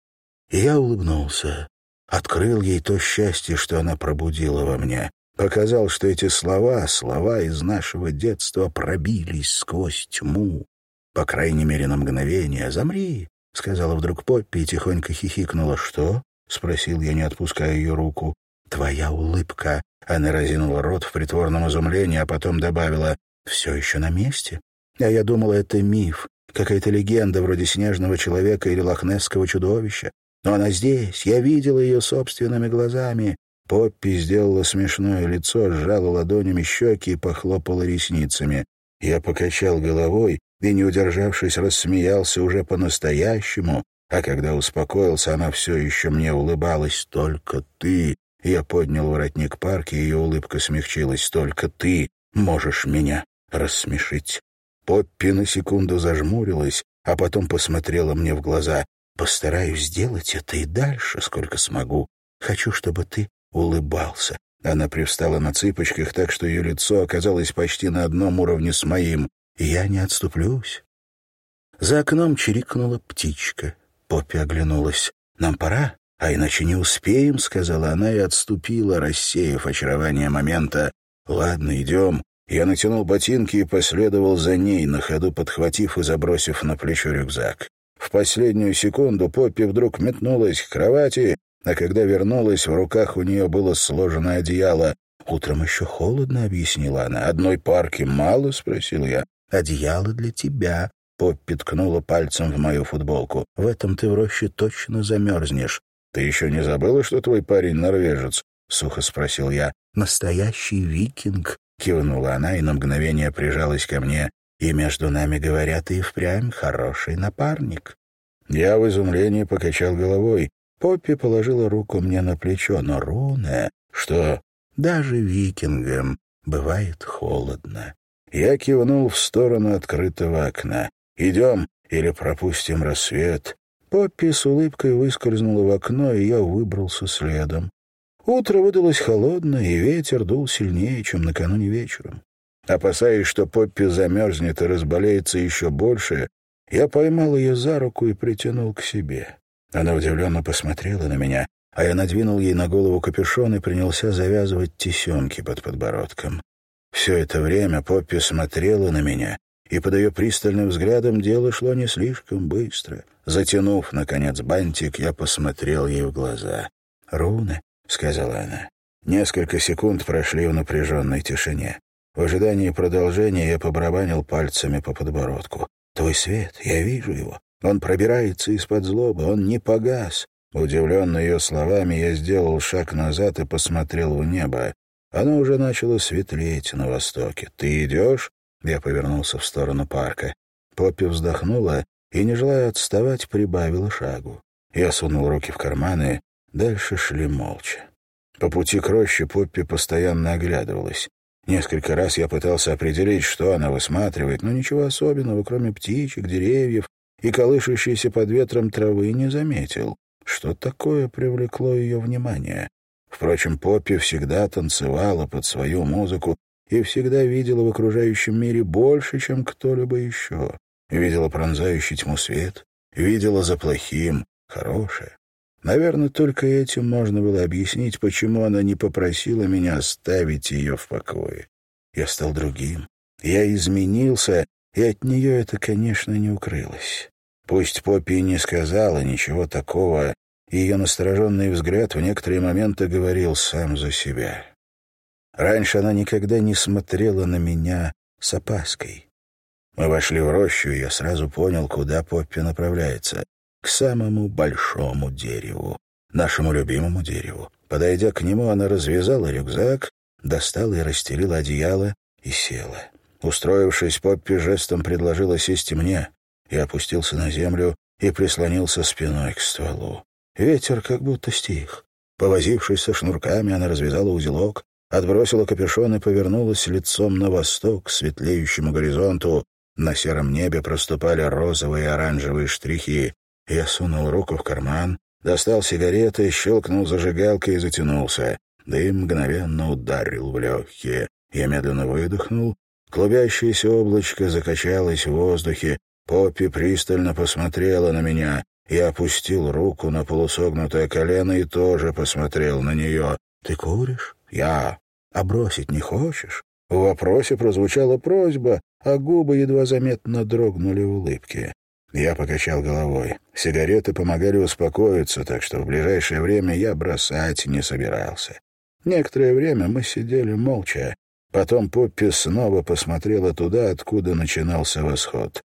И я улыбнулся. Открыл ей то счастье, что она пробудила во мне. Показал, что эти слова, слова из нашего детства, пробились сквозь тьму. По крайней мере, на мгновение. «Замри!» — сказала вдруг Поппи и тихонько хихикнула. «Что?» — спросил я, не отпуская ее руку. «Твоя улыбка!» — она разинула рот в притворном изумлении, а потом добавила. «Все еще на месте?» А я думала, это миф, какая-то легенда вроде снежного человека или лохнесского чудовища. Но она здесь, я видела ее собственными глазами. Поппи сделала смешное лицо, сжала ладонями щеки и похлопала ресницами. Я покачал головой и, не удержавшись, рассмеялся уже по-настоящему, а когда успокоился, она все еще мне улыбалась. «Только ты!» Я поднял воротник парки, ее улыбка смягчилась. «Только ты можешь меня рассмешить». Поппи на секунду зажмурилась, а потом посмотрела мне в глаза. «Постараюсь сделать это и дальше, сколько смогу. Хочу, чтобы ты улыбался». Она привстала на цыпочках так, что ее лицо оказалось почти на одном уровне с моим. «Я не отступлюсь». За окном чирикнула птичка. Поппи оглянулась. «Нам пора, а иначе не успеем», — сказала она и отступила, рассеяв очарование момента. «Ладно, идем. Я натянул ботинки и последовал за ней, на ходу подхватив и забросив на плечо рюкзак. В последнюю секунду Поппи вдруг метнулась к кровати, а когда вернулась, в руках у нее было сложено одеяло. «Утром еще холодно», — объяснила она. «Одной парки мало?» — спросил я. «Одеяло для тебя». Поппи ткнула пальцем в мою футболку. «В этом ты в роще точно замерзнешь». «Ты еще не забыла, что твой парень норвежец?» — сухо спросил я. «Настоящий викинг», — кивнула она и на мгновение прижалась ко мне. «И между нами, говорят, и впрямь хороший напарник». Я в изумлении покачал головой. Поппи положила руку мне на плечо, но Руне, что даже викингам бывает холодно. Я кивнул в сторону открытого окна. «Идем или пропустим рассвет». Поппи с улыбкой выскользнула в окно, и я выбрался следом. Утро выдалось холодное, и ветер дул сильнее, чем накануне вечером. Опасаясь, что Поппи замерзнет и разболеется еще больше, я поймал ее за руку и притянул к себе. Она удивленно посмотрела на меня, а я надвинул ей на голову капюшон и принялся завязывать тесемки под подбородком. Все это время Поппи смотрела на меня, и под ее пристальным взглядом дело шло не слишком быстро. Затянув, наконец, бантик, я посмотрел ей в глаза. «Руны, — сказала она. Несколько секунд прошли в напряженной тишине. В ожидании продолжения я побарабанил пальцами по подбородку. «Твой свет, я вижу его. Он пробирается из-под злобы, он не погас». Удивленный ее словами, я сделал шаг назад и посмотрел в небо. Оно уже начало светлеть на востоке. «Ты идешь?» Я повернулся в сторону парка. Поппи вздохнула и, не желая отставать, прибавила шагу. Я сунул руки в карманы Дальше шли молча. По пути к роще Поппи постоянно оглядывалась. Несколько раз я пытался определить, что она высматривает, но ничего особенного, кроме птичек, деревьев и колышущейся под ветром травы, не заметил. Что такое привлекло ее внимание? Впрочем, Поппи всегда танцевала под свою музыку и всегда видела в окружающем мире больше, чем кто-либо еще. Видела пронзающий тьму свет, видела за плохим хорошее. Наверное, только этим можно было объяснить, почему она не попросила меня оставить ее в покое. Я стал другим. Я изменился, и от нее это, конечно, не укрылось. Пусть Поппи не сказала ничего такого, ее настороженный взгляд в некоторые моменты говорил сам за себя. Раньше она никогда не смотрела на меня с опаской. Мы вошли в рощу, и я сразу понял, куда Поппи направляется к самому большому дереву, нашему любимому дереву. Подойдя к нему, она развязала рюкзак, достала и расстелила одеяло и села. Устроившись, Поппи жестом предложила сесть мне. Я опустился на землю и прислонился спиной к стволу. Ветер как будто стих. Повозившись со шнурками, она развязала узелок, отбросила капюшон и повернулась лицом на восток, к светлеющему горизонту. На сером небе проступали розовые и оранжевые штрихи. Я сунул руку в карман, достал сигареты, щелкнул зажигалкой и затянулся. Дым мгновенно ударил в легкие. Я медленно выдохнул. Клубящееся облачко закачалось в воздухе. Поппи пристально посмотрела на меня. Я опустил руку на полусогнутое колено и тоже посмотрел на нее. «Ты куришь?» «Я». «А бросить не хочешь?» В вопросе прозвучала просьба, а губы едва заметно дрогнули в улыбке. Я покачал головой. Сигареты помогали успокоиться, так что в ближайшее время я бросать не собирался. Некоторое время мы сидели молча. Потом Поппи снова посмотрела туда, откуда начинался восход.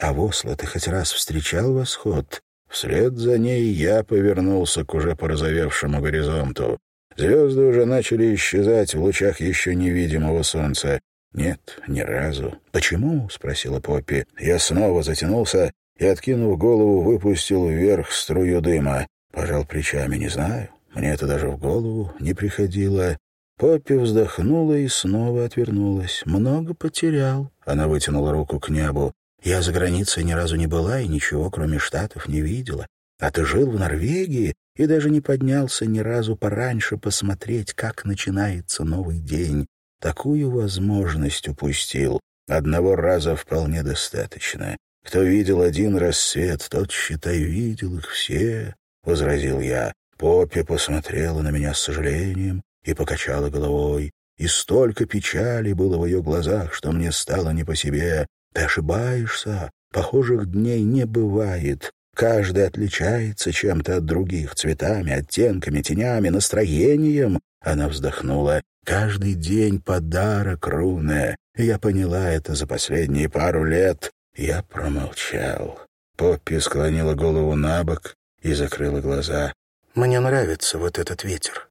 «А в Осло ты хоть раз встречал восход?» Вслед за ней я повернулся к уже порозовевшему горизонту. Звезды уже начали исчезать в лучах еще невидимого солнца. «Нет, ни разу». «Почему?» — спросила Поппи. Я снова затянулся и, откинув голову, выпустил вверх струю дыма. Пожал плечами, не знаю. Мне это даже в голову не приходило. Поппи вздохнула и снова отвернулась. «Много потерял». Она вытянула руку к небу. Я за границей ни разу не была и ничего, кроме Штатов, не видела. А ты жил в Норвегии и даже не поднялся ни разу пораньше посмотреть, как начинается новый день. Такую возможность упустил. Одного раза вполне достаточно. Кто видел один рассвет, тот, считай, видел их все, — возразил я. Поппи посмотрела на меня с сожалением и покачала головой. И столько печали было в ее глазах, что мне стало не по себе. Ты ошибаешься. Похожих дней не бывает. Каждый отличается чем-то от других, цветами, оттенками, тенями, настроением. Она вздохнула. Каждый день подарок, Руне. Я поняла это за последние пару лет. Я промолчал. Поппи склонила голову на бок и закрыла глаза. «Мне нравится вот этот ветер.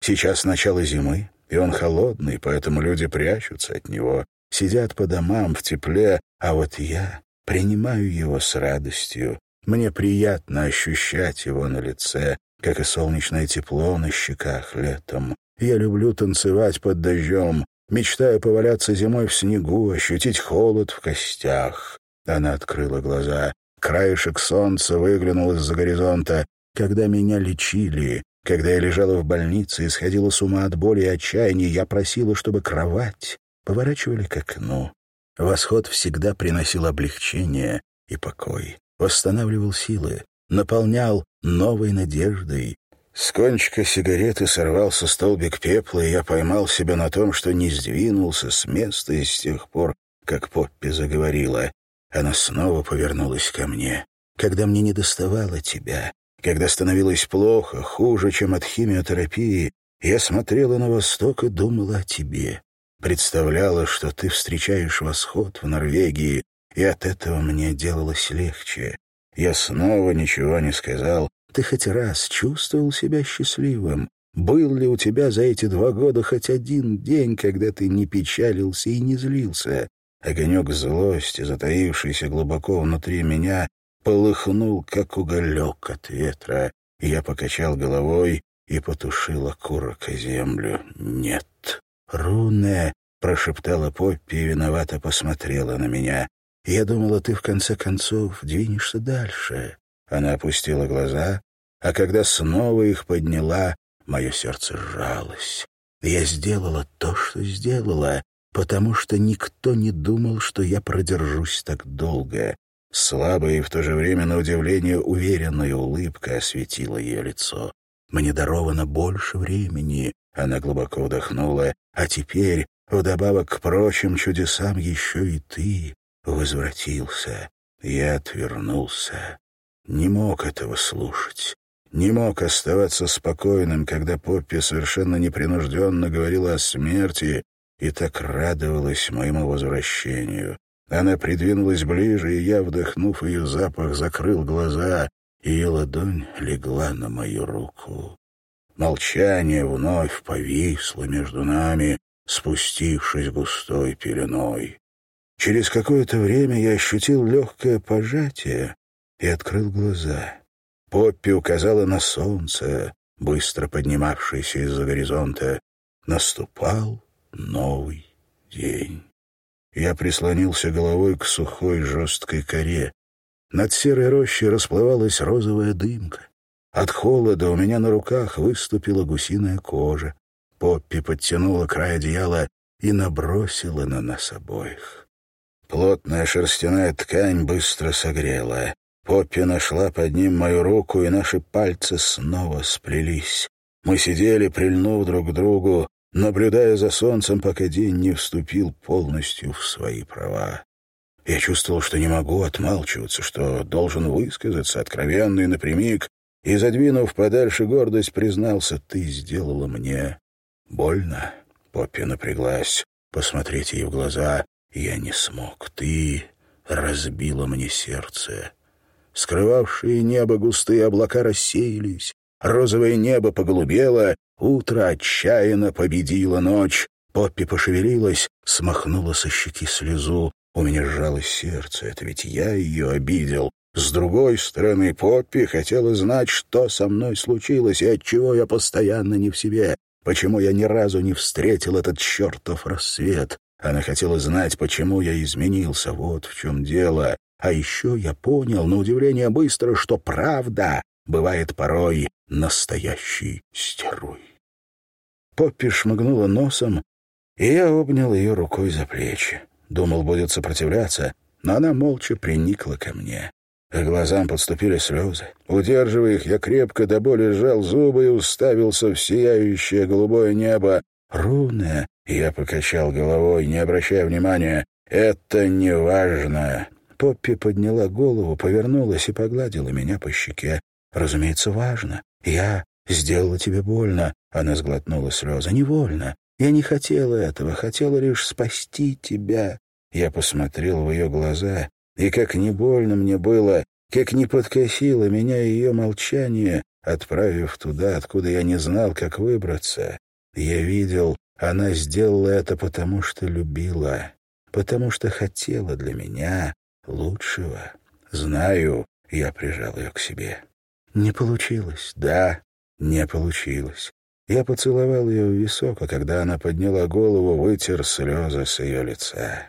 Сейчас начало зимы, и он холодный, поэтому люди прячутся от него сидят по домам в тепле, а вот я принимаю его с радостью. Мне приятно ощущать его на лице, как и солнечное тепло на щеках летом. Я люблю танцевать под дождем, мечтаю поваляться зимой в снегу, ощутить холод в костях. Она открыла глаза. Краешек солнца выглянул из-за горизонта. Когда меня лечили, когда я лежала в больнице и сходила с ума от боли и отчаяния, я просила, чтобы кровать поворачивали к окну. Восход всегда приносил облегчение и покой, восстанавливал силы, наполнял новой надеждой. С кончика сигареты сорвался столбик пепла, и я поймал себя на том, что не сдвинулся с места и с тех пор, как Поппи заговорила. Она снова повернулась ко мне. «Когда мне не доставало тебя, когда становилось плохо, хуже, чем от химиотерапии, я смотрела на восток и думала о тебе представляла, что ты встречаешь восход в Норвегии, и от этого мне делалось легче. Я снова ничего не сказал. Ты хоть раз чувствовал себя счастливым? Был ли у тебя за эти два года хоть один день, когда ты не печалился и не злился? Огонек злости, затаившийся глубоко внутри меня, полыхнул, как уголек от ветра. Я покачал головой и потушил окурок о землю. Нет. «Руне!» — прошептала Поппи и виновато посмотрела на меня. «Я думала, ты в конце концов двинешься дальше». Она опустила глаза, а когда снова их подняла, мое сердце сжалось. Я сделала то, что сделала, потому что никто не думал, что я продержусь так долго. Слабая и в то же время, на удивление, уверенная улыбка осветила ее лицо. Мне даровано больше времени, она глубоко вдохнула. «А теперь, вдобавок к прочим чудесам, еще и ты возвратился». Я отвернулся. Не мог этого слушать. Не мог оставаться спокойным, когда Поппи совершенно непринужденно говорила о смерти и так радовалась моему возвращению. Она придвинулась ближе, и я, вдохнув ее запах, закрыл глаза. Ее ладонь легла на мою руку. Молчание вновь повисло между нами, спустившись густой пеленой. Через какое-то время я ощутил легкое пожатие и открыл глаза. Поппи указала на солнце. быстро поднимавшийся из-за горизонта. Наступал новый день. Я прислонился головой к сухой жесткой коре. Над серой рощей расплывалась розовая дымка. От холода у меня на руках выступила гусиная кожа. Поппи подтянула край одеяла и набросила на нас обоих. Плотная шерстяная ткань быстро согрела. Поппи нашла под ним мою руку, и наши пальцы снова сплелись. Мы сидели, прильнув друг к другу, наблюдая за солнцем, пока день не вступил полностью в свои права. Я чувствовал, что не могу отмалчиваться, что должен высказаться откровенно и напрямик, и, задвинув подальше гордость, признался, «Ты сделала мне больно». Поппи напряглась. Посмотреть ей в глаза я не смог. Ты разбила мне сердце. Скрывавшие небо густые облака рассеялись. Розовое небо поголубело, утро отчаянно победило ночь. Поппи пошевелилась, смахнула со щеки слезу. У меня сжалось сердце, это ведь я ее обидел. С другой стороны, Поппи хотела знать, что со мной случилось и отчего я постоянно не в себе. Почему я ни разу не встретил этот чертов рассвет? Она хотела знать, почему я изменился. Вот в чем дело. А еще я понял, на удивление быстро, что правда бывает порой настоящей стервой. Поппи шмыгнула носом, и я обнял ее рукой за плечи. Думал, будет сопротивляться, но она молча приникла ко мне. К глазам подступили слезы. Удерживая их, я крепко до боли сжал зубы и уставился в сияющее голубое небо. «Руна!» — я покачал головой, не обращая внимания. «Это не важно!» Поппи подняла голову, повернулась и погладила меня по щеке. «Разумеется, важно. Я сделала тебе больно». Она сглотнула слезы. «Невольно. Я не хотела этого, хотела лишь спасти тебя». Я посмотрел в ее глаза и как не больно мне было, как не подкосило меня ее молчание, отправив туда, откуда я не знал, как выбраться. Я видел, она сделала это потому, что любила, потому что хотела для меня лучшего. Знаю, я прижал ее к себе. Не получилось, да, не получилось. Я поцеловал ее в висок, а когда она подняла голову, вытер слезы с ее лица.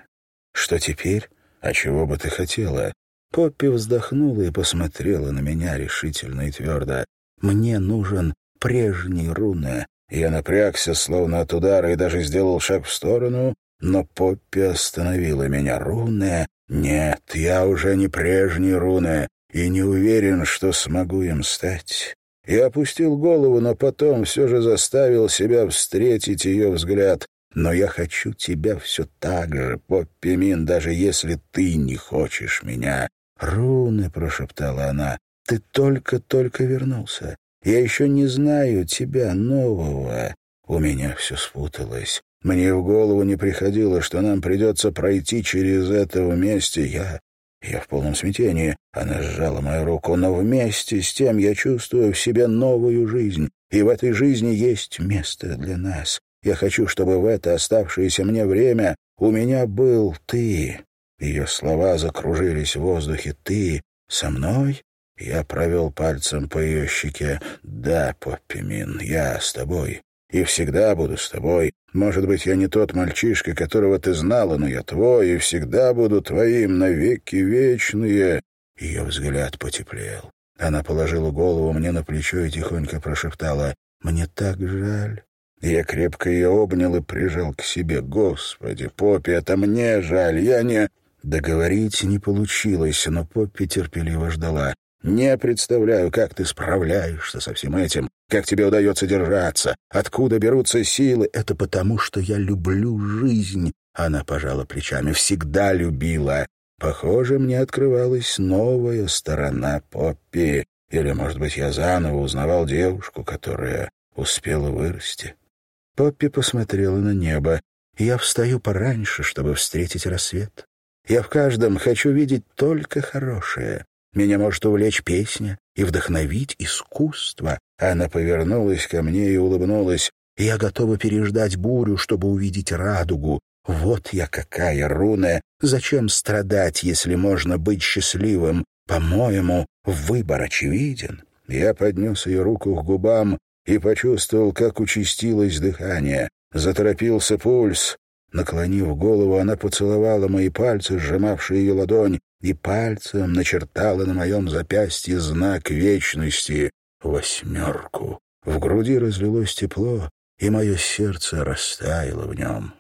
Что теперь? «А чего бы ты хотела?» Поппи вздохнула и посмотрела на меня решительно и твердо. «Мне нужен прежний руна». Я напрягся, словно от удара, и даже сделал шаг в сторону, но Поппи остановила меня. «Руна? Нет, я уже не прежний руна и не уверен, что смогу им стать». Я опустил голову, но потом все же заставил себя встретить ее взгляд. Но я хочу тебя все так же, Поппи Мин, даже если ты не хочешь меня. «Руны», — прошептала она, — «ты только-только вернулся. Я еще не знаю тебя нового». У меня все спуталось. Мне в голову не приходило, что нам придется пройти через это вместе. Я... Я в полном смятении. Она сжала мою руку, но вместе с тем я чувствую в себе новую жизнь. И в этой жизни есть место для нас. Я хочу, чтобы в это оставшееся мне время у меня был ты». Ее слова закружились в воздухе. «Ты со мной?» Я провел пальцем по ее щеке. «Да, Поппи Мин, я с тобой. И всегда буду с тобой. Может быть, я не тот мальчишка, которого ты знала, но я твой, и всегда буду твоим навеки вечные». Ее взгляд потеплел. Она положила голову мне на плечо и тихонько прошептала. «Мне так жаль. Я крепко ее обнял и прижал к себе. «Господи, Поппи, это мне жаль, я не...» Договорить не получилось, но Поппи терпеливо ждала. «Не представляю, как ты справляешься со всем этим, как тебе удается держаться, откуда берутся силы. Это потому, что я люблю жизнь». Она пожала плечами. «Всегда любила. Похоже, мне открывалась новая сторона Поппи. Или, может быть, я заново узнавал девушку, которая успела вырасти. Поппи посмотрела на небо. «Я встаю пораньше, чтобы встретить рассвет. Я в каждом хочу видеть только хорошее. Меня может увлечь песня и вдохновить искусство». Она повернулась ко мне и улыбнулась. «Я готова переждать бурю, чтобы увидеть радугу. Вот я какая, руна! Зачем страдать, если можно быть счастливым? По-моему, выбор очевиден». Я поднес ее руку к губам и почувствовал, как участилось дыхание. Заторопился пульс. Наклонив голову, она поцеловала мои пальцы, сжимавшие ее ладонь, и пальцем начертала на моем запястье знак вечности — восьмерку. В груди разлилось тепло, и мое сердце растаяло в нем.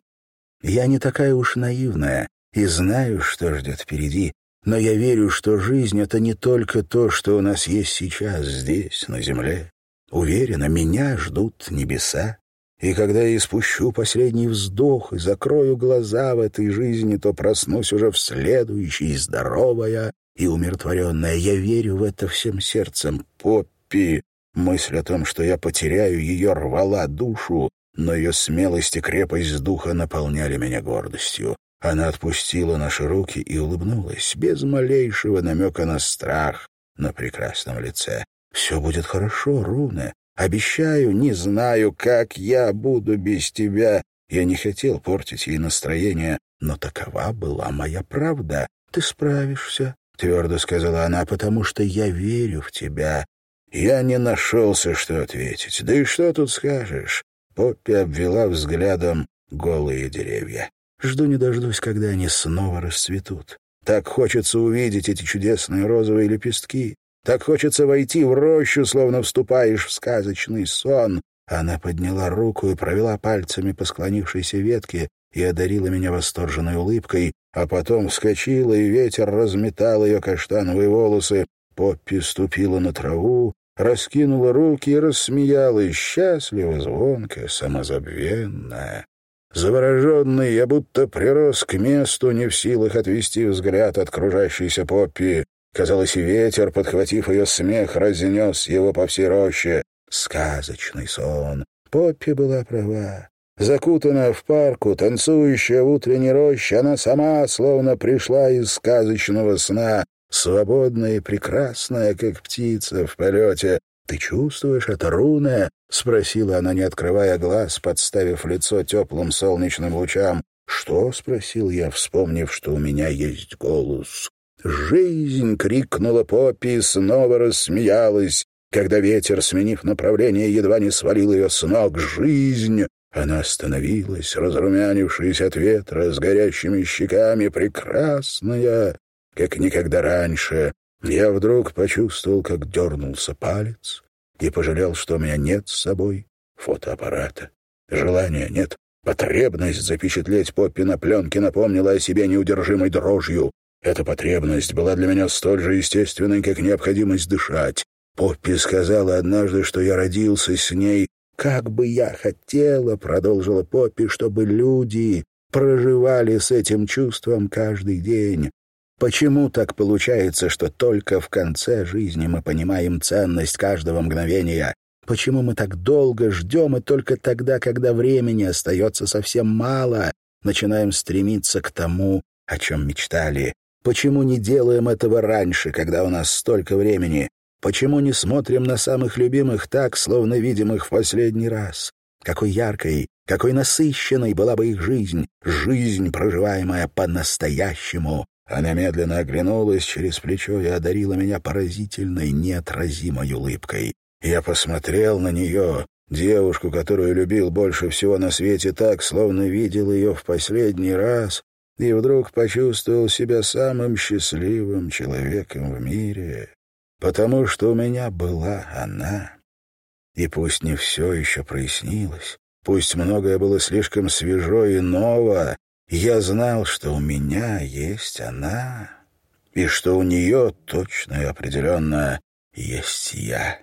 Я не такая уж наивная и знаю, что ждет впереди, но я верю, что жизнь — это не только то, что у нас есть сейчас, здесь, на земле. Уверена, меня ждут небеса. И когда я испущу последний вздох и закрою глаза в этой жизни, то проснусь уже в следующей, здоровая и умиротворенная. Я верю в это всем сердцем. Поппи! Мысль о том, что я потеряю ее, рвала душу, но ее смелость и крепость духа наполняли меня гордостью. Она отпустила наши руки и улыбнулась, без малейшего намека на страх на прекрасном лице. «Все будет хорошо, Руна. Обещаю, не знаю, как я буду без тебя». Я не хотел портить ей настроение, но такова была моя правда. «Ты справишься», — твердо сказала она, — «потому что я верю в тебя». Я не нашелся, что ответить. Да и что тут скажешь? Поппи обвела взглядом голые деревья. Жду не дождусь, когда они снова расцветут. Так хочется увидеть эти чудесные розовые лепестки. Так хочется войти в рощу, словно вступаешь в сказочный сон. Она подняла руку и провела пальцами по склонившейся ветке и одарила меня восторженной улыбкой, а потом вскочила, и ветер разметал ее каштановые волосы. Поппи ступила на траву, раскинула руки и рассмеялась, счастливо, звонко, самозабвенная. Завороженный, я будто прирос к месту, не в силах отвести взгляд от кружащейся Поппи. Казалось, и ветер, подхватив ее смех, разнес его по всей роще. Сказочный сон. Поппи была права. Закутанная в парку, танцующая в утренней роще, она сама словно пришла из сказочного сна, свободная и прекрасная, как птица в полете, «Ты чувствуешь это, Руне?» — спросила она, не открывая глаз, подставив лицо теплым солнечным лучам. «Что?» — спросил я, вспомнив, что у меня есть голос. «Жизнь!» — крикнула Поппи и снова рассмеялась, когда ветер, сменив направление, едва не свалил ее с ног. «Жизнь!» Она остановилась, разрумянившись от ветра, с горящими щеками, прекрасная, как никогда раньше. Я вдруг почувствовал, как дернулся палец, и пожалел, что у меня нет с собой фотоаппарата. Желания нет. Потребность запечатлеть Поппи на пленке напомнила о себе неудержимой дрожью. Эта потребность была для меня столь же естественной, как необходимость дышать. Поппи сказала однажды, что я родился с ней. «Как бы я хотела», — продолжила Поппи, — «чтобы люди проживали с этим чувством каждый день. Почему так получается, что только в конце жизни мы понимаем ценность каждого мгновения? Почему мы так долго ждем, и только тогда, когда времени остается совсем мало, начинаем стремиться к тому, о чем мечтали? Почему не делаем этого раньше, когда у нас столько времени? Почему не смотрим на самых любимых так, словно видим их в последний раз? Какой яркой, какой насыщенной была бы их жизнь, жизнь, проживаемая по-настоящему, она медленно оглянулась через плечо и одарила меня поразительной, неотразимой улыбкой. Я посмотрел на нее, девушку, которую любил больше всего на свете так, словно видел ее в последний раз, и вдруг почувствовал себя самым счастливым человеком в мире, потому что у меня была она. И пусть не все еще прояснилось, пусть многое было слишком свежо и ново, я знал, что у меня есть она, и что у нее точно и определенно есть я.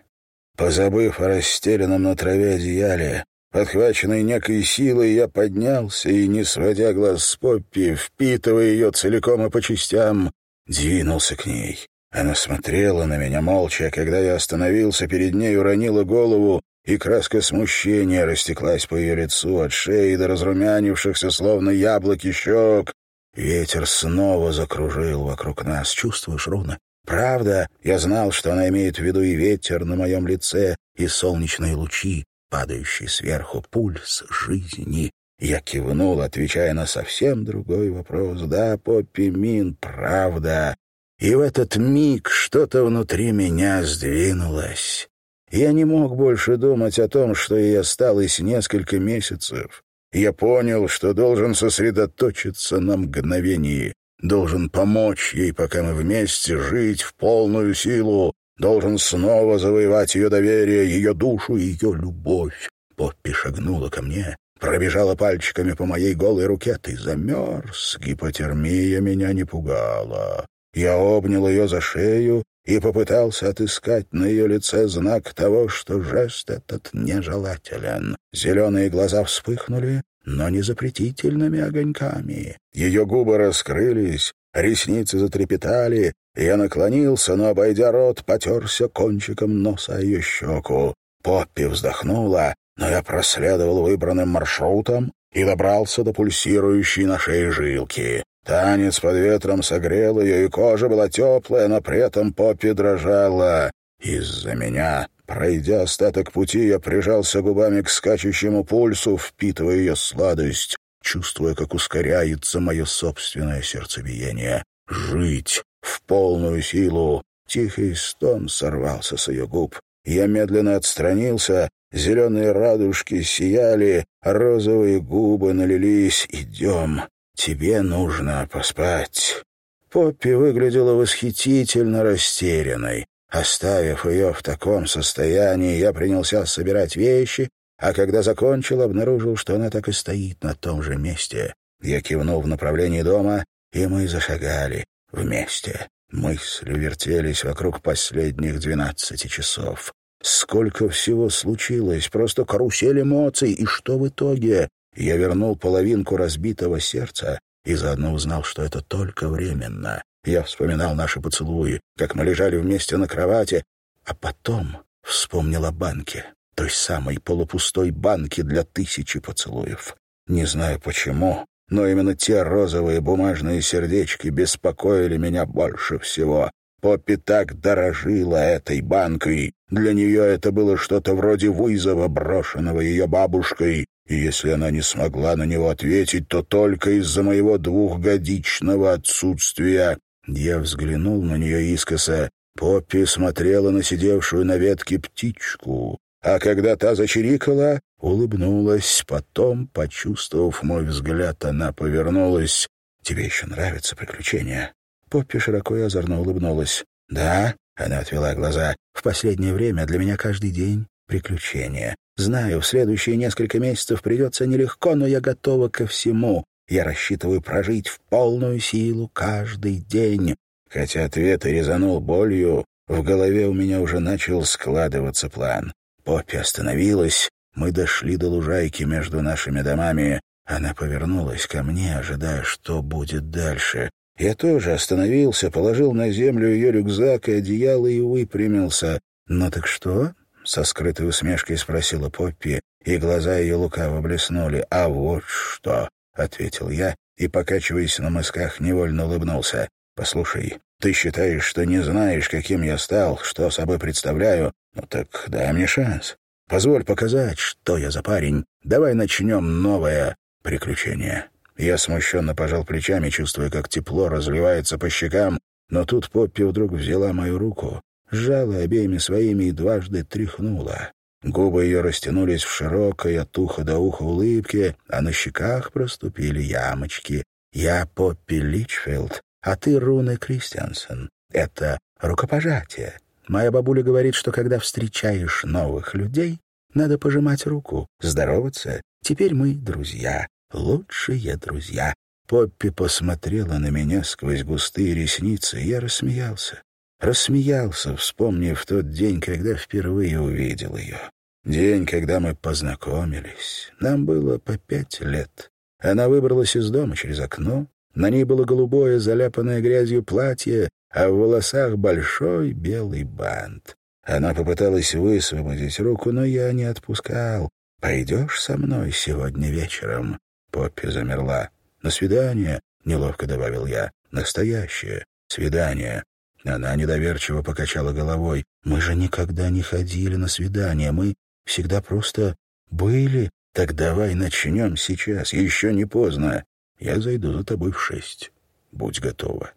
Позабыв о расстеленном на траве одеяле, подхваченный некой силой, я поднялся и, не сводя глаз с Поппи, впитывая ее целиком и по частям, двинулся к ней. Она смотрела на меня молча, а когда я остановился перед ней, уронила голову и краска смущения растеклась по ее лицу от шеи до разрумянившихся, словно яблоки, щек. Ветер снова закружил вокруг нас. Чувствуешь, Руна? Правда, я знал, что она имеет в виду и ветер на моем лице, и солнечные лучи, падающие сверху, пульс жизни. Я кивнул, отвечая на совсем другой вопрос. «Да, Поппи Мин, правда». И в этот миг что-то внутри меня сдвинулось. Я не мог больше думать о том, что ей осталось несколько месяцев. Я понял, что должен сосредоточиться на мгновении, должен помочь ей, пока мы вместе, жить в полную силу, должен снова завоевать ее доверие, ее душу, ее любовь. Поппи шагнула ко мне, пробежала пальчиками по моей голой руке. Ты замерз, гипотермия меня не пугала. Я обнял ее за шею и попытался отыскать на ее лице знак того, что жест этот нежелателен. Зеленые глаза вспыхнули, но не запретительными огоньками. Ее губы раскрылись, ресницы затрепетали, я наклонился, но, обойдя рот, потерся кончиком носа ее щеку. Поппи вздохнула, но я проследовал выбранным маршрутом и добрался до пульсирующей на шее жилки. Танец под ветром согрел ее, и кожа была теплая, но при этом Поппи дрожала. Из-за меня, пройдя остаток пути, я прижался губами к скачущему пульсу, впитывая ее сладость, чувствуя, как ускоряется мое собственное сердцебиение. Жить в полную силу. Тихий стон сорвался с ее губ. Я медленно отстранился, зеленые радужки сияли, розовые губы налились. «Идем, тебе нужно поспать». Поппи выглядела восхитительно растерянной. Оставив ее в таком состоянии, я принялся собирать вещи, а когда закончил, обнаружил, что она так и стоит на том же месте. Я кивнул в направлении дома, и мы зашагали вместе. Мысли вертелись вокруг последних двенадцати часов. Сколько всего случилось, просто карусель эмоций, и что в итоге? Я вернул половинку разбитого сердца и заодно узнал, что это только временно. Я вспоминал наши поцелуи, как мы лежали вместе на кровати, а потом вспомнил о банке, той самой полупустой банке для тысячи поцелуев. Не знаю почему, но именно те розовые бумажные сердечки беспокоили меня больше всего. Поппи так дорожила этой банкой. Для нее это было что-то вроде вызова, брошенного ее бабушкой. И если она не смогла на него ответить, то только из-за моего двухгодичного отсутствия. Я взглянул на нее искоса. Поппи смотрела на сидевшую на ветке птичку. А когда та зачирикала, улыбнулась. Потом, почувствовав мой взгляд, она повернулась. «Тебе еще нравятся приключения?» Поппи широко и озорно улыбнулась. «Да», — она отвела глаза, — «в последнее время для меня каждый день приключения. Знаю, в следующие несколько месяцев придется нелегко, но я готова ко всему. Я рассчитываю прожить в полную силу каждый день». Хотя ответ и резанул болью, в голове у меня уже начал складываться план. Поппи остановилась, мы дошли до лужайки между нашими домами. Она повернулась ко мне, ожидая, что будет дальше. Я тоже остановился, положил на землю ее рюкзак и одеяло и выпрямился. «Ну так что?» — со скрытой усмешкой спросила Поппи, и глаза ее лукаво блеснули. «А вот что!» — ответил я и, покачиваясь на мысках, невольно улыбнулся. «Послушай, ты считаешь, что не знаешь, каким я стал, что собой представляю? Ну так дай мне шанс. Позволь показать, что я за парень. Давай начнем новое приключение». Я смущенно пожал плечами, чувствуя, как тепло разливается по щекам, но тут Поппи вдруг взяла мою руку, сжала обеими своими и дважды тряхнула. Губы ее растянулись в широкой от уха до уха улыбке, а на щеках проступили ямочки. «Я Поппи Личфилд, а ты Руны Кристиансен. Это рукопожатие. Моя бабуля говорит, что когда встречаешь новых людей, надо пожимать руку, здороваться. Теперь мы друзья, лучшие друзья. Поппи посмотрела на меня сквозь густые ресницы, и я рассмеялся. Рассмеялся, вспомнив тот день, когда впервые увидел ее. День, когда мы познакомились. Нам было по пять лет. Она выбралась из дома через окно. На ней было голубое, заляпанное грязью платье, а в волосах большой белый бант. Она попыталась высвободить руку, но я не отпускал. «Пойдешь со мной сегодня вечером?» Поппи замерла. «На свидание?» — неловко добавил я. «Настоящее свидание». Она недоверчиво покачала головой. «Мы же никогда не ходили на свидания. Мы всегда просто были. Так давай начнем сейчас. Еще не поздно. Я зайду за тобой в шесть. Будь готова».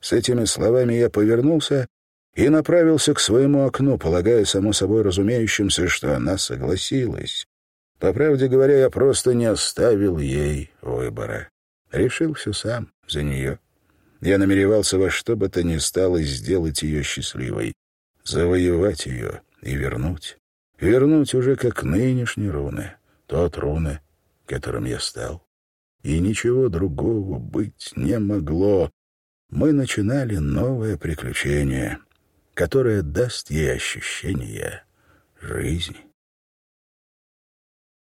С этими словами я повернулся и направился к своему окну, полагая само собой разумеющимся, что она согласилась. По правде говоря, я просто не оставил ей выбора. Решился сам за нее. Я намеревался во что бы то ни стало сделать ее счастливой, завоевать ее и вернуть. Вернуть уже как нынешний руны, тот руны, которым я стал. И ничего другого быть не могло. Мы начинали новое приключение, которое даст ей ощущение жизни.